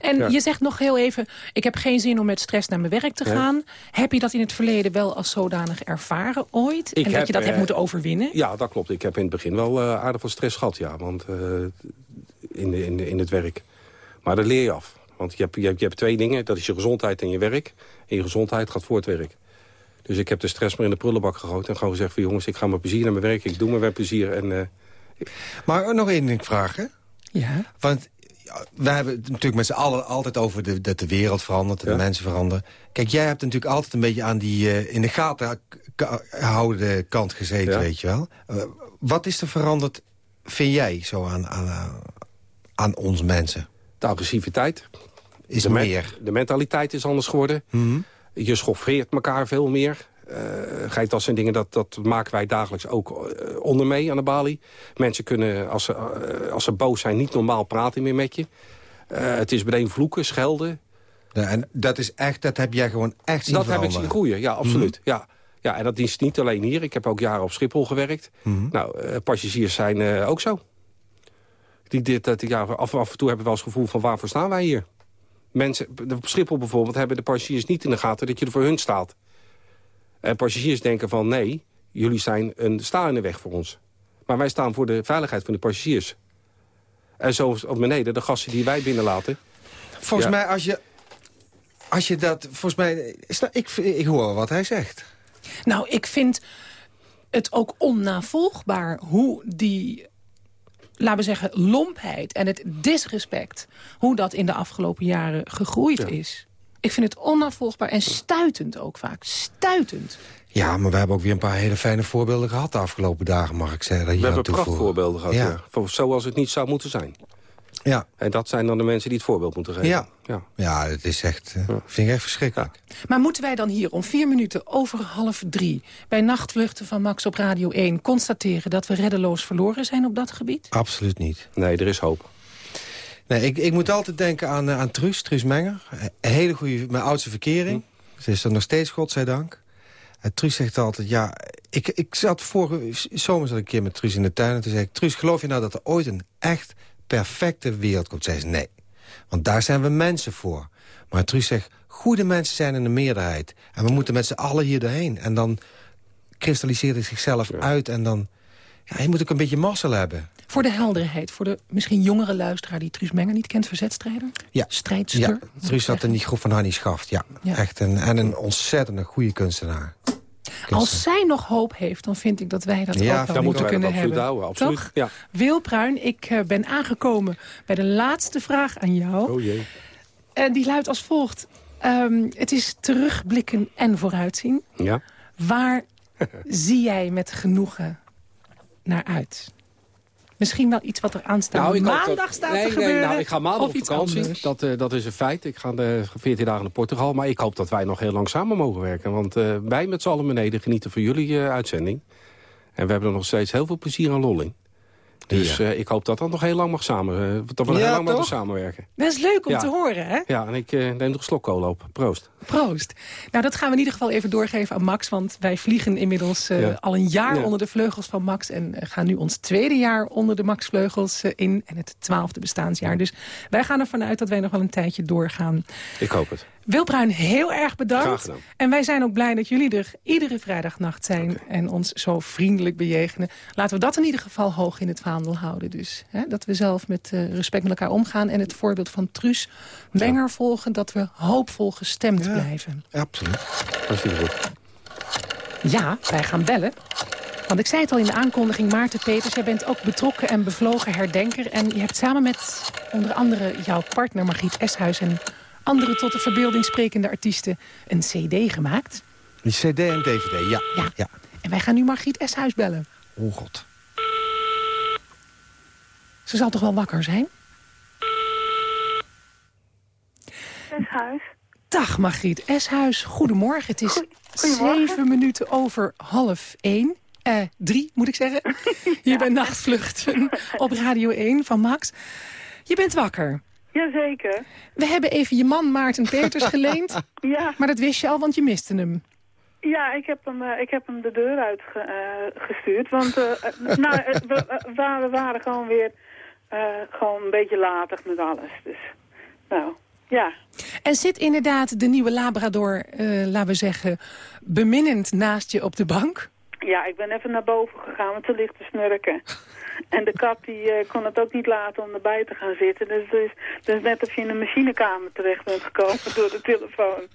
En Ja. je zegt nog heel even, ik heb geen zin om met stress naar mijn werk te Ja. gaan. Heb je dat in het verleden wel als zodanig ervaren ooit? Ik en dat je dat hebt moeten overwinnen? Ja, dat klopt. Ik heb in het begin wel eh, aardig veel stress gehad, ja. Want in, in, in het werk. Maar dat leer je af. Want je hebt, je, hebt, je hebt twee dingen. Dat is je gezondheid en je werk. En je gezondheid gaat voor het werk. Dus ik heb de stress maar in de prullenbak gegooid. En gewoon gezegd van jongens, ik ga met plezier naar mijn werk. Ik doe mijn werk plezier. En, eh, Maar nog één ding vragen. Ja. Want ja, wij hebben het natuurlijk met z'n allen altijd over de, dat de wereld verandert en Ja. de mensen veranderen. Kijk, jij hebt natuurlijk altijd een beetje aan die eh, in de gaten houden kant gezeten, Ja. weet je wel. Eh, wat is er veranderd, vind jij, zo aan, aan, aan ons mensen? De agressiviteit. Is de, meer. de mentaliteit is anders geworden. Mhm. Je schoffeert elkaar veel meer. Eh geit, dat zijn dingen, dat, dat maken wij dagelijks ook eh, onder mee aan de balie. Mensen kunnen, als ze, eh, als ze boos zijn, niet normaal praten meer met je. Het is meteen vloeken, schelden. Ja, en dat is echt, dat heb jij gewoon echt zien dat heb ik zien groeien, ja, absoluut. ja. ja, en dat is niet alleen hier. Ik heb ook jaren op Schiphol gewerkt. Mhm. Nou, passagiers zijn ook zo. Die, dit, dat, ja, af, af en toe hebben we wel eens het gevoel van waarvoor staan wij hier? Mensen, op Schiphol bijvoorbeeld, hebben de passagiers niet in de gaten dat je er voor hun staat. En passagiers denken van nee, jullie zijn een sta in de weg voor ons. Maar wij staan voor de veiligheid van de passagiers. En zo op beneden, de gasten die wij binnenlaten. Volgens Ja. mij, als je, als je dat... Volgens mij, ik hoor wat hij zegt. Nou, ik vind het ook onnavolgbaar hoe die, laten we zeggen, lompheid en het disrespect... hoe dat in de afgelopen jaren gegroeid Ja. is. Ik vind het onnavolgbaar en stuitend ook vaak. Stuitend. Ja, maar we hebben ook weer een paar hele fijne voorbeelden gehad de afgelopen dagen, mag ik zeggen. We hebben toevoegen. prachtvoorbeelden gehad, Ja. ja. Zoals het niet zou moeten zijn. Ja, En dat zijn dan de mensen die het voorbeeld moeten geven. Ja. ja. ja het is echt, eh, vind ik echt verschrikkelijk. Maar moeten wij dan hier om vier minuten over half drie... bij nachtvluchten van Max op Radio 1 constateren... dat we reddeloos verloren zijn op dat gebied? Absoluut niet. Nee, er is hoop. Nee, ik, ik moet altijd denken aan, eh, aan Truus, Truus Menger. Een hele goede, mijn oudste verkering. Ze is er nog steeds, godzijdank. En Truus zegt altijd, ja... Ik, ik zat vorige zomer zat ik een keer met Truus in de tuin... en toen zei ik, Truus, geloof je nou dat er ooit een echt perfecte wereld komt? Zei ze, nee. Want daar zijn we mensen voor. Maar Truus zegt, goede mensen zijn in de meerderheid. En we moeten met z'n allen hier doorheen. En dan kristalliseert het zichzelf uit en dan... Ja, je moet ook een beetje mazzel hebben. Voor de helderheid, voor de misschien jongere luisteraar... die Truus Menger niet kent, verzetstrijder? Ja. Strijdster? Ja, Truus zat in die groep van Hannie Schaft. Ja, Ja. echt een, en een ontzettend goede kunstenaar. Als zij nog hoop heeft, dan vind ik dat wij dat Ja, ook wel moeten kunnen hebben. houden, absoluut. Toch? Ja. Wil Bruin, ik eh, ben aangekomen bij de laatste vraag aan jou. Oh jee. En die luidt als volgt. Ehm, het is terugblikken en vooruitzien. Ja. Waar zie jij met genoegen naar uit? Misschien wel iets wat er aanstaande Nou, maandag dat- staat nee, te nee, gebeuren. nou, ik ga maandag of op iets vakantie. anders. Dat, eh, dat is een feit. Ik ga de 14 dagen naar Portugal. Maar ik hoop dat wij nog heel lang samen mogen werken. Want eh, wij met z'n allen beneden genieten van jullie eh, uitzending. En we hebben er nog steeds heel veel plezier aan lolling. Dus Ja. eh, ik hoop dat dat nog heel lang mag samen. eh, dat we nog Ja, heel lang mogen samenwerken. Dat is leuk om Ja. te horen, hè? Ja, en ik eh, neem nog een slok kool op. Proost. Proost. Nou, dat gaan we in ieder geval even doorgeven aan Max. Want wij vliegen inmiddels eh, Ja. al een jaar Ja. onder de vleugels van Max. En gaan nu ons tweede jaar onder de Max-vleugels in. En het twaalfde bestaansjaar. Dus wij gaan ervan uit dat wij nog wel een tijdje doorgaan. Ik hoop het. Wil Bruin, heel erg bedankt. En wij zijn ook blij dat jullie er iedere vrijdagnacht zijn... en ons zo vriendelijk bejegenen. Laten we dat in ieder geval hoog in het vaandel houden. Dus hè, dat we zelf met eh, respect met elkaar omgaan... en het voorbeeld van Truus Menger volgen... dat we hoopvol gestemd Ja. blijven. Absoluut. Hartstikke goed. Ja, wij gaan bellen. Want ik zei het al in de aankondiging, Maarten Peters... jij bent ook betrokken en bevlogen herdenker... en je hebt samen met onder andere jouw partner Margriet Eshuis... en andere tot de verbeelding sprekende artiesten een cd gemaakt. Die cd en dvd, ja. Ja. ja. En wij gaan nu Margriet Eshuis bellen. Oh god. Ze zal toch wel wakker zijn? huis. Dag Margriet Eshuis, goedemorgen. Het is zeven minuten over half één. Eh, drie, moet ik zeggen. Hier bij Nachtvluchten op Radio 1 van Max. Je bent wakker. Jazeker. We hebben even je man Maarten Peters geleend. Ja, Maar dat wist je al, want je miste hem. ja ik, heb hem, eh, ik heb hem de deur uit ge- eh, gestuurd. Want eh, nou, we, we waren- gewoon weer gewoon een beetje latig met alles. Dus, nou, ja. En zit inderdaad de nieuwe Labrador, laten we zeggen, beminnend naast je op de bank? Ja, ik ben even naar boven gegaan, want ze ligt te snurken. En de kat die eh, kon het ook niet laten om erbij te gaan zitten. Dus het is, het is net of je in een machinekamer terecht bent gekomen door de telefoon.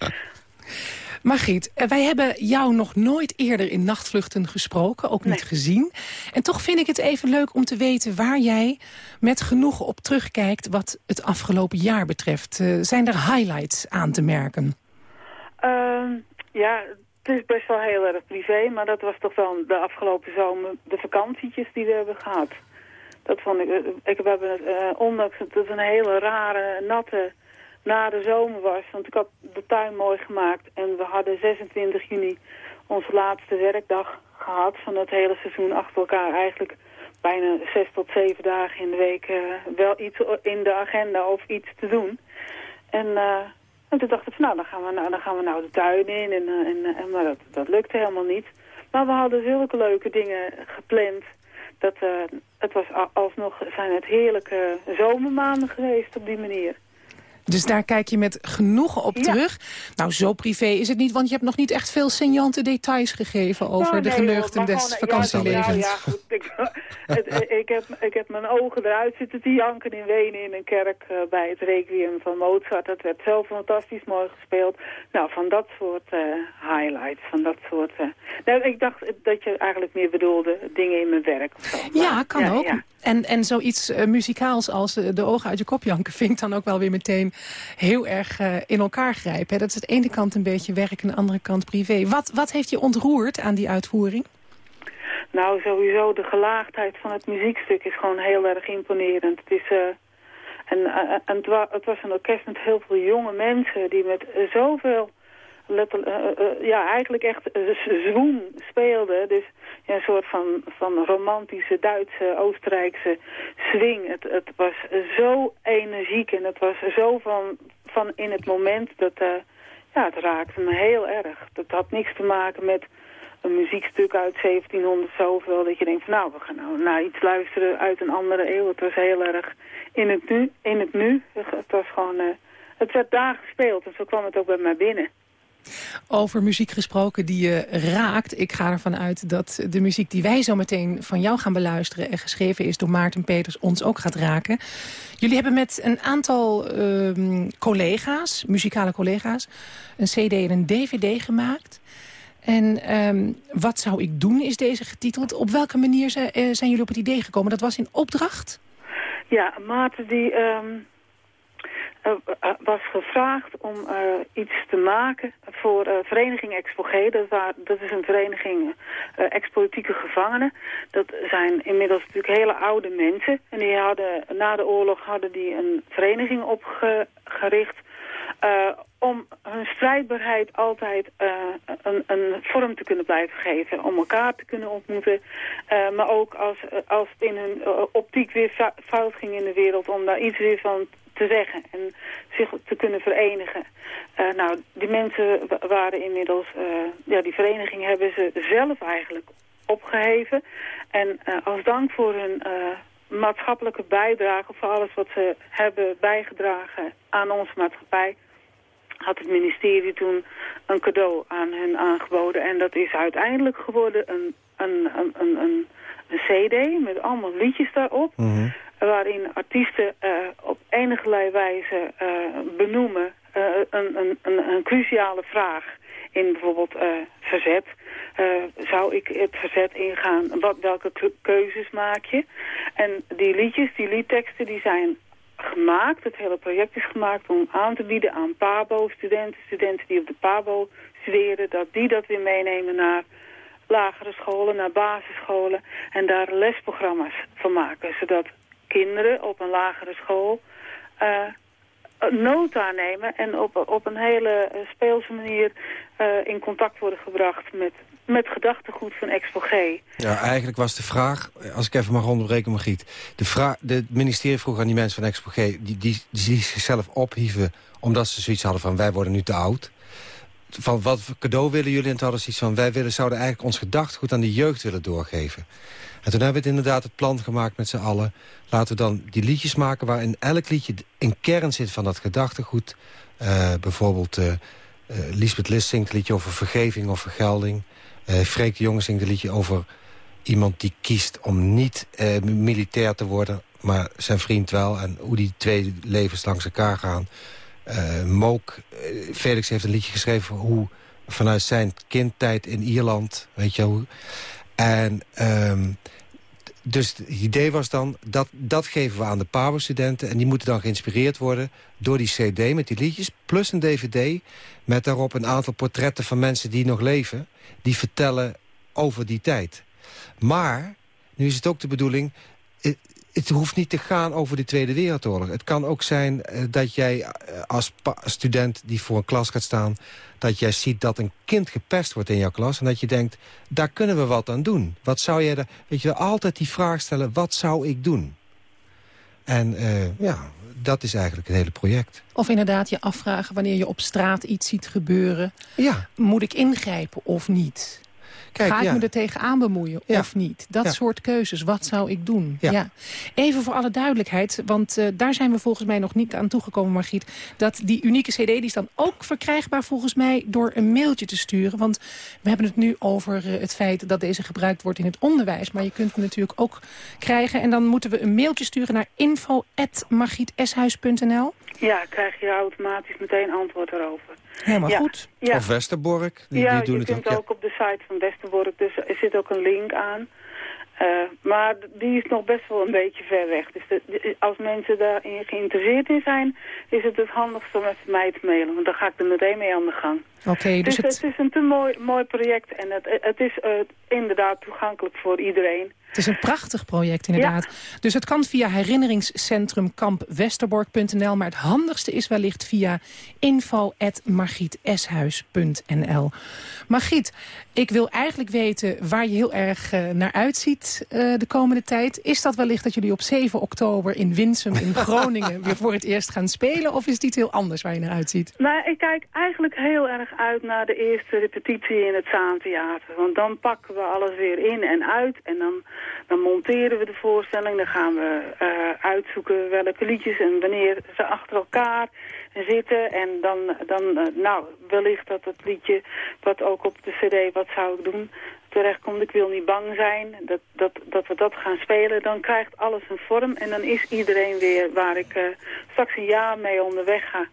Margriet, eh, wij hebben jou nog nooit eerder in nachtvluchten gesproken, ook niet Nee. gezien. En toch vind ik het even leuk om te weten waar jij met genoegen op terugkijkt wat het afgelopen jaar betreft. Eh, zijn er highlights aan te merken? Ehm, ja, het is best wel heel erg privé, maar dat was toch wel de afgelopen zomer de vakantietjes die we hebben gehad. Dat vond ik, eh, ik we hebben het, eh, ondanks dat het een hele rare, natte, nare zomer was, want ik had de tuin mooi gemaakt en we hadden 26 juni onze laatste werkdag gehad van het hele seizoen achter elkaar. Eigenlijk bijna zes tot zeven dagen in de week eh, wel iets in de agenda of iets te doen. En, en toen dachten we, van, nou, dan gaan we, nou, dan gaan we nou de tuin in. En, eh, en, en, maar dat, dat lukte helemaal niet. Maar we hadden zulke leuke dingen gepland. Dat, eh, het was alsnog zijn het heerlijke zomermaanden geweest op die manier. Dus daar kijk je met genoegen op Ja. terug. Nou, zo privé is het niet, want je hebt nog niet echt veel saignante details gegeven over Nou, de nee, geneugten hoor, maar des gewoon, vakantielevens. Ja, ja, goed. Ik, het, ik, heb, ik heb mijn ogen eruit zitten te janken in Wenen in een kerk eh, bij het Requiem van Mozart. Dat werd zo fantastisch mooi gespeeld. Nou, van dat soort eh, highlights, van dat soort... eh, nou, ik dacht dat je eigenlijk meer bedoelde dingen in mijn werk of zo. Ja, kan ook. En, en zoiets muzikaals als de ogen uit je kop janken... vind ik dan ook wel weer meteen heel erg eh, in elkaar grijpen. Hè? Dat is aan de ene kant een beetje werk en aan de andere kant privé. Wat, wat heeft je ontroerd aan die uitvoering? Nou, sowieso de gelaagdheid van het muziekstuk is gewoon heel erg imponerend. Het is... eh, en eh, het, wa- het was een orkest met heel veel jonge mensen die met zoveel, letter, eh, eh, ja, eigenlijk echt eh, zwoem speelden. Dus een soort van, van romantische Duitse, Oostenrijkse swing. Het, het was zo energiek en het was zo van, van in het moment dat, eh, ja, het raakte me heel erg. Dat had niks te maken met een muziekstuk uit 1700 zoveel, dat je denkt van nou, we gaan nou naar iets luisteren uit een andere eeuw. Het was heel erg in het nu. In het, nu. Het was gewoon, eh, het werd daar gespeeld en zo kwam het ook bij mij binnen. Over muziek gesproken die je raakt. Ik ga ervan uit dat de muziek die wij zo meteen van jou gaan beluisteren... en geschreven is door Maarten Peters, ons ook gaat raken. Jullie hebben met een aantal ehm, collega's, muzikale collega's... een cd en een dvd gemaakt. En ehm, Wat zou ik doen is deze getiteld. Op welke manier zijn, eh, zijn jullie op het idee gekomen? Dat was in opdracht? Ja, Maarten die ehm, eh, eh, was gevraagd om eh, iets te maken voor eh, vereniging Expo G. Dat, dat is een vereniging eh, ex-politieke gevangenen. Dat zijn inmiddels natuurlijk hele oude mensen. En die hadden, na de oorlog hadden die een vereniging opgericht... eh, om hun strijdbaarheid altijd eh, een, een vorm te kunnen blijven geven. Om elkaar te kunnen ontmoeten. eh, maar ook als, als in hun optiek weer fout ging in de wereld... om daar iets weer van te zeggen en zich te kunnen verenigen. Nou, die mensen wa- waren inmiddels... ja, die vereniging hebben ze zelf eigenlijk opgeheven. En als dank voor hun maatschappelijke bijdrage... voor alles wat ze hebben bijgedragen aan onze maatschappij had het ministerie toen een cadeau aan hen aangeboden. En dat is uiteindelijk geworden een, een, een, een, een, een cd met allemaal liedjes daarop. Waarin artiesten eh, op enige wijze eh, benoemen eh, een, een, een, een cruciale vraag in bijvoorbeeld verzet. Eh, zou ik het verzet ingaan? Wat, welke ke- keuzes maak je? En die liedjes, die liedteksten, die zijn gemaakt. Het hele project is gemaakt om aan te bieden aan PABO-studenten, studenten die op de PABO studeren, dat die dat weer meenemen naar lagere scholen, naar basisscholen en daar lesprogramma's van maken. Zodat kinderen op een lagere school eh, een nota nemen en op, op een hele eh, speelse manier eh, in contact worden gebracht met, met gedachtegoed van Expo G. Ja, eigenlijk was de vraag, als ik even mag onderbreken, Margriet. De vraag, het ministerie vroeg aan die mensen van Expo G... Die, die, die, zichzelf ophieven omdat ze zoiets hadden van... wij worden nu te oud. Van wat cadeau willen jullie? En toen hadden ze iets van... wij willen, zouden eigenlijk ons gedachtegoed aan de jeugd willen doorgeven. En toen hebben we het inderdaad het plan gemaakt met z'n allen. Laten we dan die liedjes maken waarin elk liedje een kern zit van dat gedachtegoed. Eh, bijvoorbeeld uh, uh, Lisbeth liedje over vergeving of vergelding. Uh, Freek de Jonge zingt een liedje over iemand die kiest om niet uh, militair te worden... maar zijn vriend wel en hoe die twee levens langs elkaar gaan. Uh, Felix heeft een liedje geschreven... hoe vanuit zijn kindtijd in Ierland, weet je hoe... En um, dus het idee was dan, dat, dat geven we aan de PABO-studenten... en die moeten dan geïnspireerd worden door die cd met die liedjes... plus een dvd met daarop een aantal portretten van mensen die nog leven... die vertellen over die tijd. Maar, nu is het ook de bedoeling... Het, hoeft niet te gaan over de Tweede Wereldoorlog. Het kan ook zijn uh, dat jij uh, als student die voor een klas gaat staan... dat jij ziet dat een kind gepest wordt in jouw klas... en dat je denkt, daar kunnen we wat aan doen. Wat zou jij er, weet je, altijd die vraag stellen, wat zou ik doen? En uh, ja, dat is eigenlijk het hele project. Of inderdaad je afvragen wanneer je op straat iets ziet gebeuren. Ja. Moet ik ingrijpen of niet? Kijk, Ga ik ja. me er tegenaan bemoeien ja. of niet? Dat ja. soort keuzes, wat zou ik doen? Ja. Even voor alle duidelijkheid, want uh, daar zijn we volgens mij nog niet aan toegekomen, Margriet. Dat die unieke cd die is dan ook verkrijgbaar volgens mij door een mailtje te sturen. Want we hebben het nu over uh, het feit dat deze gebruikt wordt in het onderwijs. Maar je kunt hem natuurlijk ook krijgen. En dan moeten we een mailtje sturen naar info.margrieteshuis.nl. Ja, krijg je automatisch meteen antwoord erover. Helemaal ja. goed. Ja. Of Westerbork, die, ja, die doen je het kunt ook. ook op de site van Westerbork, dus er zit ook een link aan. Uh, maar die is nog best wel een beetje ver weg. Dus de, de, als mensen daarin geïnteresseerd in zijn, is het het handigst om even mij te mailen. Want dan ga ik er meteen mee aan de gang. Oké, okay, dus, dus het... het... is een te mooi, mooi project en het, het is uh, inderdaad toegankelijk voor iedereen. Het is een prachtig project inderdaad. Ja. Dus het kan via herinneringscentrum kampwesterbork.nl. Maar het handigste is wellicht via info.margrieteshuis.nl. Margriet, ik wil eigenlijk weten waar je heel erg uh, naar uitziet uh, de komende tijd. Is dat wellicht dat jullie op 7 oktober in Winsum in Groningen weer voor het eerst gaan spelen? Of is het iets heel anders waar je naar uitziet? Nou, ik kijk eigenlijk heel erg uit naar de eerste repetitie in het Zaantheater. Want dan pakken we alles weer in en uit en dan Dan monteren we de voorstelling, dan gaan we eh, uitzoeken welke liedjes en wanneer ze achter elkaar zitten. En dan, dan eh, nou, wellicht dat het liedje wat ook op de cd, wat zou ik doen, terechtkomt. Ik wil niet bang zijn, dat, dat, dat we dat gaan spelen. Dan krijgt alles een vorm en dan is iedereen weer waar ik uh, straks een jaar mee onderweg ga,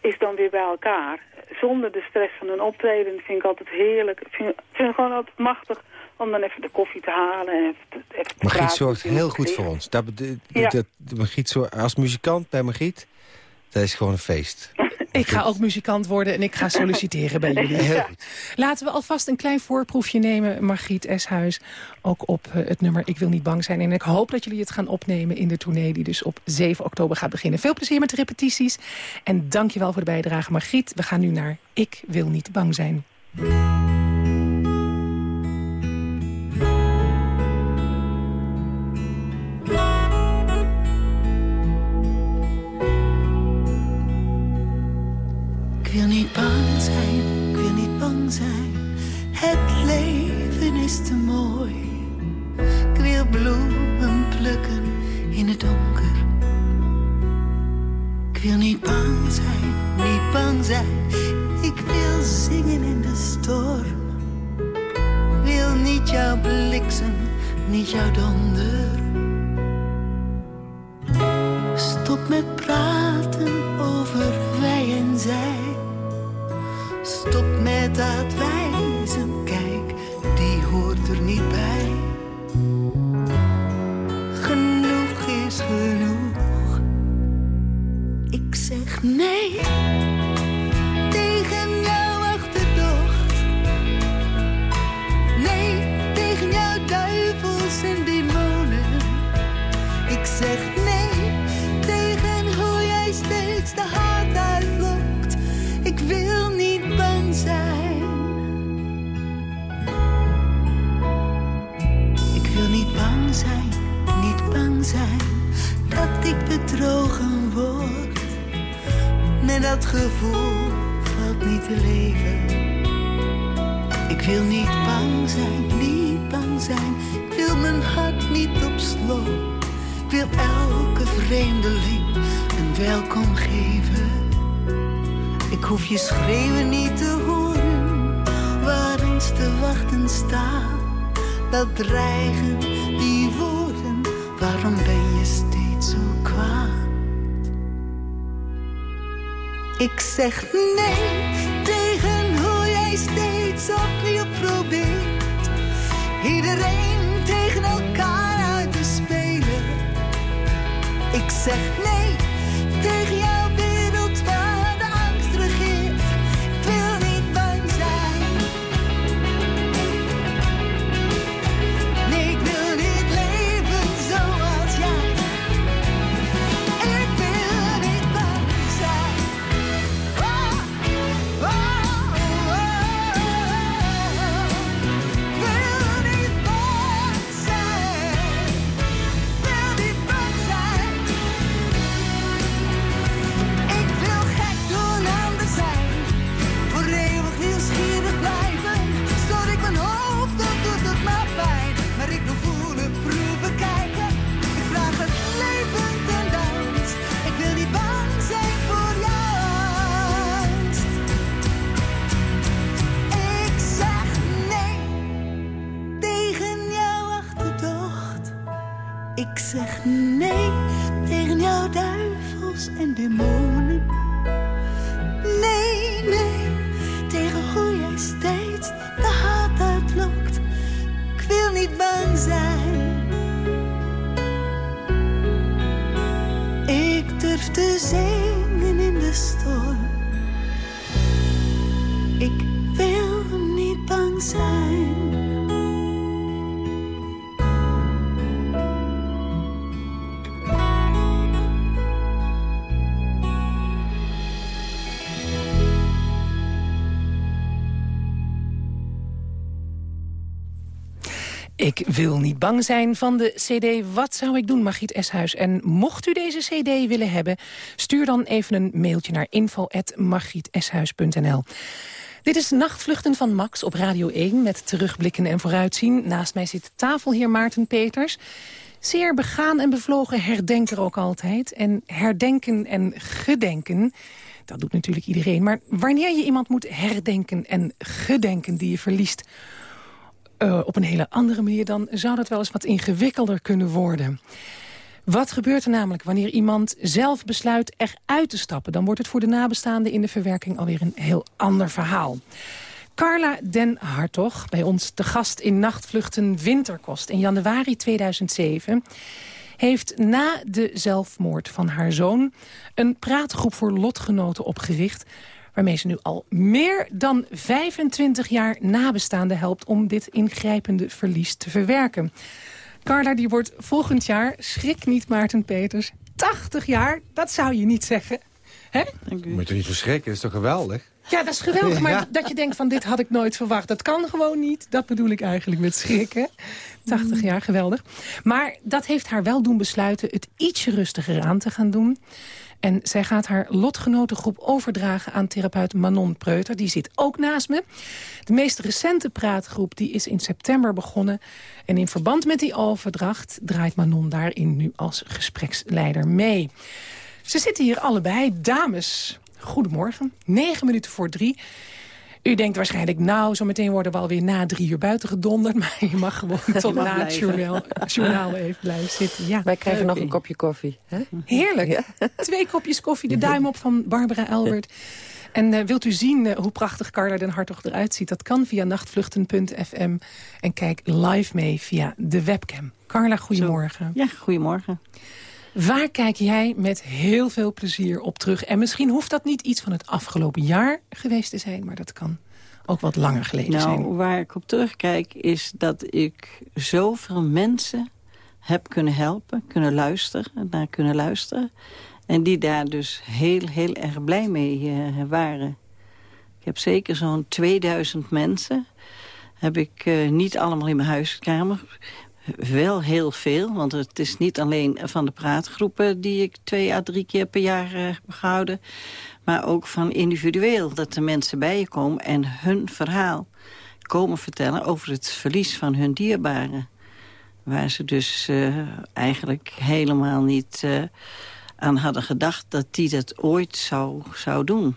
is dan weer bij elkaar. Zonder de stress van een optreden vind ik altijd heerlijk. Ik vind, vind het gewoon altijd machtig om dan even de koffie te halen. En even te, even te Margriet praten zorgt heel goed voor ons. Dat, Ja. dat, Margriet als muzikant bij Margriet, dat is gewoon een feest. Ik ga ook muzikant worden en ik ga solliciteren bij jullie. Heel Ja. goed. Laten we alvast een klein voorproefje nemen, Margriet Eshuis. Ook op eh, het nummer Ik wil niet bang zijn. En ik hoop dat jullie het gaan opnemen in de tournee... die dus op 7 oktober gaat beginnen. Veel plezier met de repetities. En dankjewel voor de bijdrage, Margriet. We gaan nu naar Ik wil niet bang zijn. Wil niet bang zijn, ik wil niet bang zijn. Het leven is te mooi. Ik wil bloemen plukken in het donker. Ik wil niet bang zijn, niet bang zijn. Ik wil zingen in de storm. Wil niet jouw bliksem, niet jouw donder. Stop met praten over wij en zij. Stop met dat wijzen, kijk, die hoort er niet bij. Genoeg is genoeg. Ik zeg nee tegen jouw achterdocht. Nee tegen jouw duivels en demonen. Ik zeg nee ik bedrogen word. Met dat gevoel valt niet te leven. Ik wil niet bang zijn, niet bang zijn. Ik wil mijn hart niet op slot. Ik wil elke vreemdeling een welkom geven. Ik hoef je schreeuwen niet te horen. Waar te wachten staat. Dat dreigen die woorden. Waarom ben je steeds Ik zeg nee tegen hoe jij steeds opnieuw probeert. Iedereen tegen elkaar uit te spelen. Ik zeg nee tegen jouw zeg nee tegen jouw duivels en demonen. Ik wil niet bang zijn van de cd Wat zou ik doen, Margriet Eshuis. En mocht u deze cd willen hebben, stuur dan even een mailtje naar info.margrieteshuis.nl. Dit is Nachtvluchten van Max op Radio 1 met terugblikken en vooruitzien. Naast mij zit tafelheer Maarten Peters. Zeer begaan en bevlogen herdenker ook altijd. En herdenken en gedenken, dat doet natuurlijk iedereen. Maar wanneer je iemand moet herdenken en gedenken die je verliest... Uh, op een hele andere manier, dan zou dat wel eens wat ingewikkelder kunnen worden. Wat gebeurt er namelijk wanneer iemand zelf besluit eruit te stappen? Dan wordt het voor de nabestaanden in de verwerking alweer een heel ander verhaal. Carla Den Hartog, bij ons te gast in Nachtvluchten Winterkost in januari 2007 heeft na de zelfmoord van haar zoon... een praatgroep voor lotgenoten opgericht... waarmee ze nu al meer dan 25 jaar nabestaanden helpt... om dit ingrijpende verlies te verwerken. Carla die wordt volgend jaar, schrik niet Maarten Peters, 80 jaar. Dat zou je niet zeggen. Hè? Moet je niet verschrikken, dat is toch geweldig? Ja, dat is geweldig, maar dat je denkt van dit had ik nooit verwacht. Dat kan gewoon niet. Dat bedoel ik eigenlijk met schrikken. 80 jaar, geweldig. Maar dat heeft haar wel doen besluiten het ietsje rustiger aan te gaan doen. En zij gaat haar lotgenotengroep overdragen aan therapeut Manon Preuter. Die zit ook naast me. De meest recente praatgroep die is in september begonnen. En in verband met die overdracht draait Manon daarin nu als gespreksleider mee. Ze zitten hier allebei, dames. Goedemorgen, negen minuten voor drie. U denkt waarschijnlijk, nou, zo meteen worden we alweer na drie uur buiten gedonderd. Maar je mag gewoon tot na het journaal, journaal, even blijven zitten. Ja. Wij krijgen nog een kopje koffie. Hè? Heerlijk. Twee kopjes koffie, de duim op van Barbara Elbert. En uh, wilt u zien uh, hoe prachtig Carla den Hartog eruit ziet? Dat kan via nachtvluchten.fm. En kijk live mee via de webcam. Carla, goedemorgen. Zo. Ja, goedemorgen. Waar kijk jij met heel veel plezier op terug? En misschien hoeft dat niet iets van het afgelopen jaar geweest te zijn... maar dat kan ook wat langer geleden nou, zijn. Nou, waar ik op terugkijk is dat ik zoveel mensen heb kunnen helpen... kunnen luisteren, naar kunnen luisteren... en die daar dus heel, heel erg blij mee uh, waren. Ik heb zeker zo'n 2000 mensen... heb ik uh, niet allemaal in mijn huiskamer wel heel veel, want het is niet alleen van de praatgroepen... die ik twee à drie keer per jaar uh, heb gehouden... maar ook van individueel, dat de mensen bij je komen... en hun verhaal komen vertellen over het verlies van hun dierbaren. Waar ze dus uh, eigenlijk helemaal niet uh, aan hadden gedacht... dat die dat ooit zou, zou doen.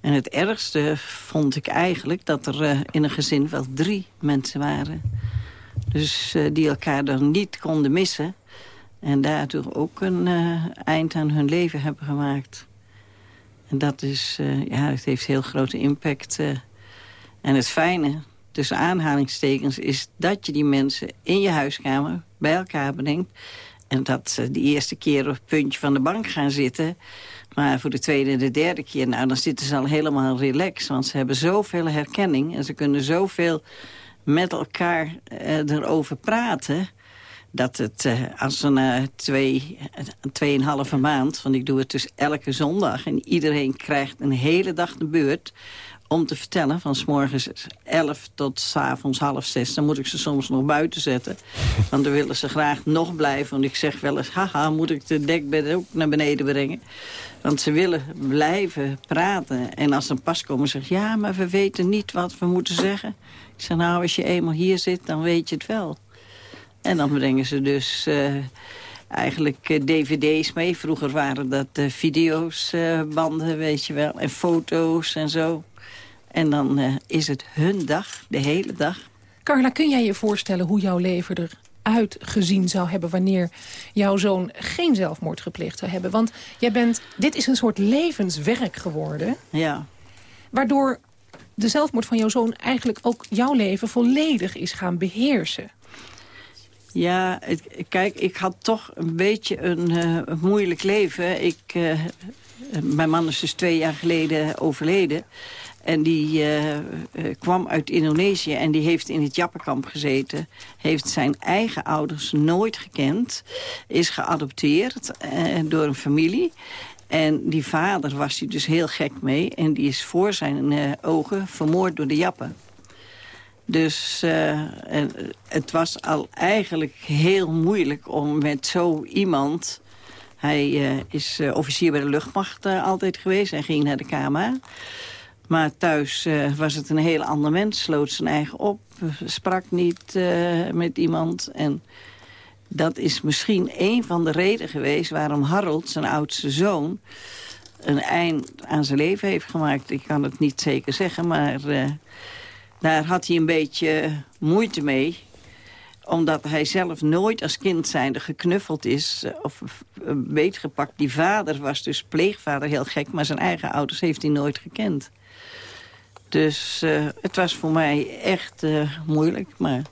En het ergste vond ik eigenlijk dat er in een gezin wel drie mensen waren... Dus uh, die elkaar dan niet konden missen. En daardoor ook een uh, eind aan hun leven hebben gemaakt. En dat is, uh, ja, het heeft heel grote impact. en het fijne, tussen aanhalingstekens, is dat je die mensen in je huiskamer bij elkaar brengt. En dat ze de eerste keer op het puntje van de bank gaan zitten. Maar voor de tweede en de derde keer, nou, dan zitten ze al helemaal relaxed. Want ze hebben zoveel herkenning en ze kunnen zoveel met elkaar uh, erover praten... dat het, uh, als een twee, tweeënhalve maand... want ik doe het dus elke zondag... en iedereen krijgt een hele dag de beurt om te vertellen... van s morgens 11 tot s avonds half zes. Dan moet ik ze soms nog buiten zetten. Want dan willen ze graag nog blijven. Want ik zeg wel eens, haha, moet ik de dekbed ook naar beneden brengen. Want ze willen blijven praten. En als ze pas komen, zeggen ja, maar we weten niet wat we moeten zeggen. Ik zeg, nou, als je eenmaal hier zit, dan weet je het wel. En dan brengen ze dus uh, eigenlijk uh, dvd's mee. Vroeger waren dat uh, video's, banden, weet je wel. En foto's en zo. En dan is het hun dag, de hele dag. Carla, kun jij je voorstellen hoe jouw leven eruit gezien zou hebben... wanneer jouw zoon geen zelfmoord gepleegd zou hebben? Want jij bent, dit is een soort levenswerk geworden. Ja. Waardoor de zelfmoord van jouw zoon eigenlijk ook jouw leven volledig is gaan beheersen. Ja, kijk, ik had toch een beetje een, een moeilijk leven. Ik, uh, mijn man is dus twee jaar geleden overleden. En die uh, kwam uit Indonesië en die heeft in het Jappenkamp gezeten. Heeft zijn eigen ouders nooit gekend. Is geadopteerd door een familie. En die vader was hij dus heel gek mee. En die is voor zijn uh, ogen vermoord door de jappen. Dus uh, en het was al eigenlijk heel moeilijk om met zo iemand... Hij is officier bij de luchtmacht altijd geweest en ging naar de KMA. Maar thuis eh, was het een heel ander mens. Sloot zijn eigen op. Sprak niet eh, met iemand. En dat is misschien een van de redenen geweest... waarom Harold, zijn oudste zoon... een eind aan zijn leven heeft gemaakt. Ik kan het niet zeker zeggen, maar... eh, daar had hij een beetje moeite mee omdat hij zelf nooit als kind zijnde geknuffeld is... eh, of eh, beetgepakt. Die vader was dus pleegvader, heel gek... maar zijn eigen ouders heeft hij nooit gekend. Dus het was voor mij echt moeilijk. Maar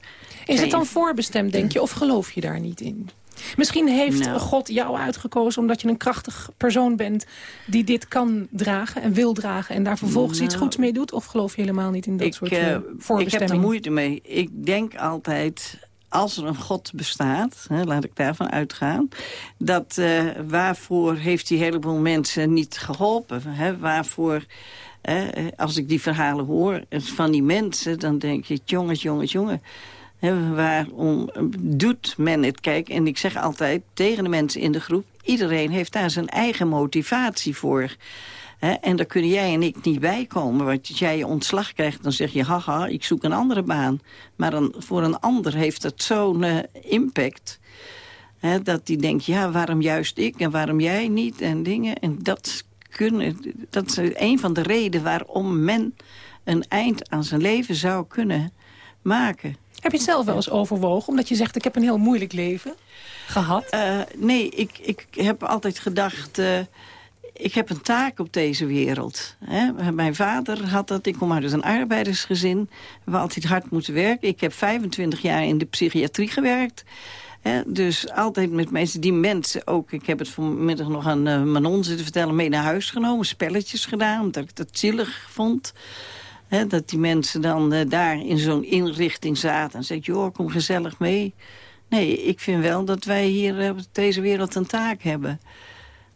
Is het dan voorbestemd, denk je, of geloof je daar niet in? Misschien heeft Nou. God jou uitgekozen omdat je een krachtig persoon bent... die dit kan dragen en wil dragen en daar vervolgens iets Nou. goeds mee doet? Of geloof je helemaal niet in dat ik, soort uh, ik heb er moeite mee. Ik denk altijd, als er een God bestaat, hè, laat ik daarvan uitgaan... dat eh, waarvoor heeft die heleboel mensen niet geholpen? Hè? Waarvoor, eh, als ik die verhalen hoor van die mensen... dan denk ik, jongens, jongens, jongen... Waarom doet men het? Kijk, en ik zeg altijd tegen de mensen in de groep... iedereen heeft daar zijn eigen motivatie voor... En daar kunnen jij en ik niet bij komen. Want als jij je ontslag krijgt, dan zeg je... haha, ik zoek een andere baan. Maar dan, voor een ander heeft het zo'n eh, impact... Dat die denkt, ja, waarom juist ik en waarom jij niet en dingen. En dat, kunnen, dat is een van de redenen waarom men een eind aan zijn leven zou kunnen maken. Heb je het zelf wel eens overwogen? Omdat je zegt, ik heb een heel moeilijk leven gehad. Eh, nee, ik, ik heb altijd gedacht... eh, ik heb een taak op deze wereld. Hè. Mijn vader had dat. Ik kom uit een arbeidersgezin. We altijd hard moeten werken. Ik heb 25 jaar in de psychiatrie gewerkt. Hè. Dus altijd met mensen, die mensen ook... Ik heb het vanmiddag nog aan eh, Manon zitten vertellen... mee naar huis genomen, spelletjes gedaan... omdat ik dat zielig vond... Dat die mensen dan eh, daar in zo'n inrichting zaten. En zei joh, kom gezellig mee. Nee, ik vind wel dat wij hier eh, op deze wereld een taak hebben.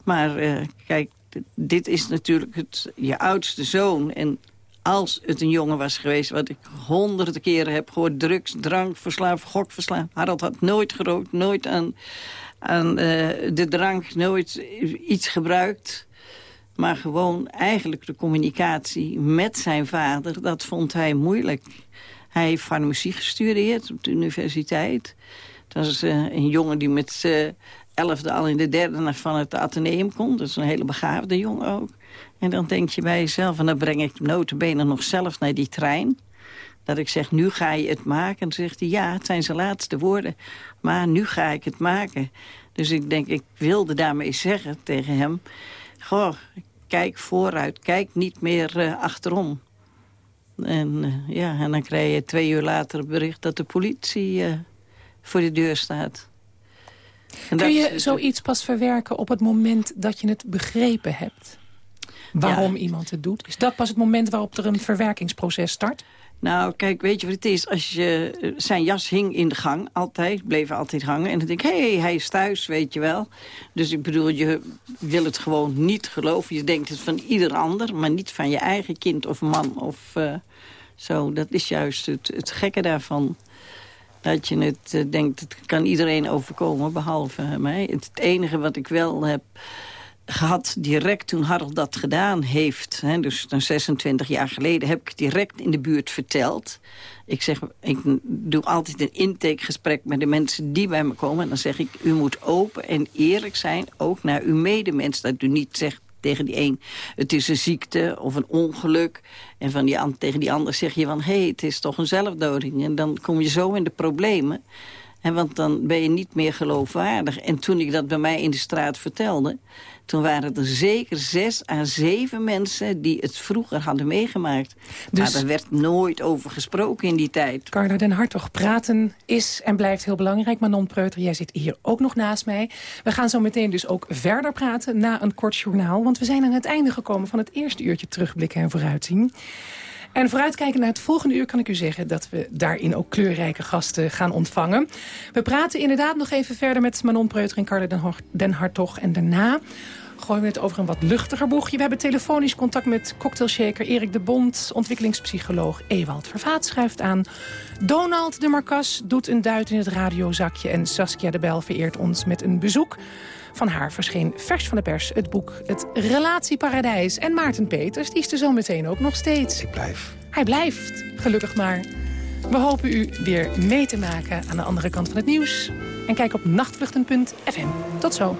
Maar eh, kijk, dit is natuurlijk het, je oudste zoon. En als het een jongen was geweest, wat ik honderden keren heb gehoord... drugs, drank, verslaafd, gokverslaafd. Harold had nooit gerookt, nooit aan, aan de drank, nooit iets gebruikt... Maar gewoon eigenlijk de communicatie met zijn vader, dat vond hij moeilijk. Hij heeft farmacie gestudeerd op de universiteit. Dat is eh, een jongen die met zijn elfde al in de derde van het ateneum komt. Dat is een hele begaafde jongen ook. En dan denk je bij jezelf, en dan breng ik notabene nog zelf naar die trein. Dat ik zeg, nu ga je het maken. En dan zegt hij, ja, het zijn zijn laatste woorden. Maar nu ga ik het maken. Dus ik denk, ik wilde daarmee zeggen tegen hem... Goh, kijk vooruit, kijk niet meer eh, achterom. En, eh, ja, en dan krijg je twee uur later het bericht dat de politie eh, voor de deur staat. En Kun je zoiets pas verwerken op het moment dat je het begrepen hebt? Waarom iemand het doet? Is dat pas het moment waarop er een verwerkingsproces start? Nou, kijk, weet je wat het is? Als je, eh, zijn jas hing in de gang, altijd, bleef altijd hangen. En dan denk ik, hé, hey, hij is thuis, weet je wel. Dus ik bedoel, je wil het gewoon niet geloven. Je denkt het van ieder ander, maar niet van je eigen kind of man of eh, zo. Dat is juist het, het gekke daarvan. Dat je het eh, denkt, het kan iedereen overkomen, behalve mij. Het enige wat ik wel heb gehad direct toen Harold dat gedaan heeft. Hè, dus dan 26 jaar geleden heb ik direct in de buurt verteld. Ik zeg, ik doe altijd een intakegesprek met de mensen die bij me komen. En dan zeg ik, u moet open en eerlijk zijn, ook naar uw medemens. Dat u niet zegt tegen die een, het is een ziekte of een ongeluk. En van die, tegen die ander zeg je van, hé, hey, het is toch een zelfdoding. En dan kom je zo in de problemen. En want dan ben je niet meer geloofwaardig. En toen ik dat bij mij in de straat vertelde... toen waren er zeker zes à zeven mensen die het vroeger hadden meegemaakt. Dus- Maar er werd nooit over gesproken in die tijd. Carla den Hartog, praten is en blijft heel belangrijk. Manon Preuter, jij zit hier ook nog naast mij. We gaan zo meteen dus ook verder praten na een kort journaal. Want we zijn aan het einde gekomen van het eerste uurtje terugblikken en vooruitzien. En vooruitkijken naar het volgende uur kan ik u zeggen... dat we daarin ook kleurrijke gasten gaan ontvangen. We praten inderdaad nog even verder met Manon Preuter en Hor- den Hartog. En daarna gooien we het over een wat luchtiger boegje. We hebben telefonisch contact met cocktailshaker Erik de Bond... ontwikkelingspsycholoog Ewald Vervaat schrijft aan. Donald de Marcas doet een duit in het radiozakje... en Saskia de Bel vereert ons met een bezoek. Van haar verscheen vers van de pers het boek Het Relatieparadijs. En Maarten Peters, die is er zo meteen ook nog steeds. Ik blijf. Hij blijft, gelukkig maar. We hopen u weer mee te maken aan de andere kant van het nieuws. En kijk op nachtvluchten.fm. Tot zo.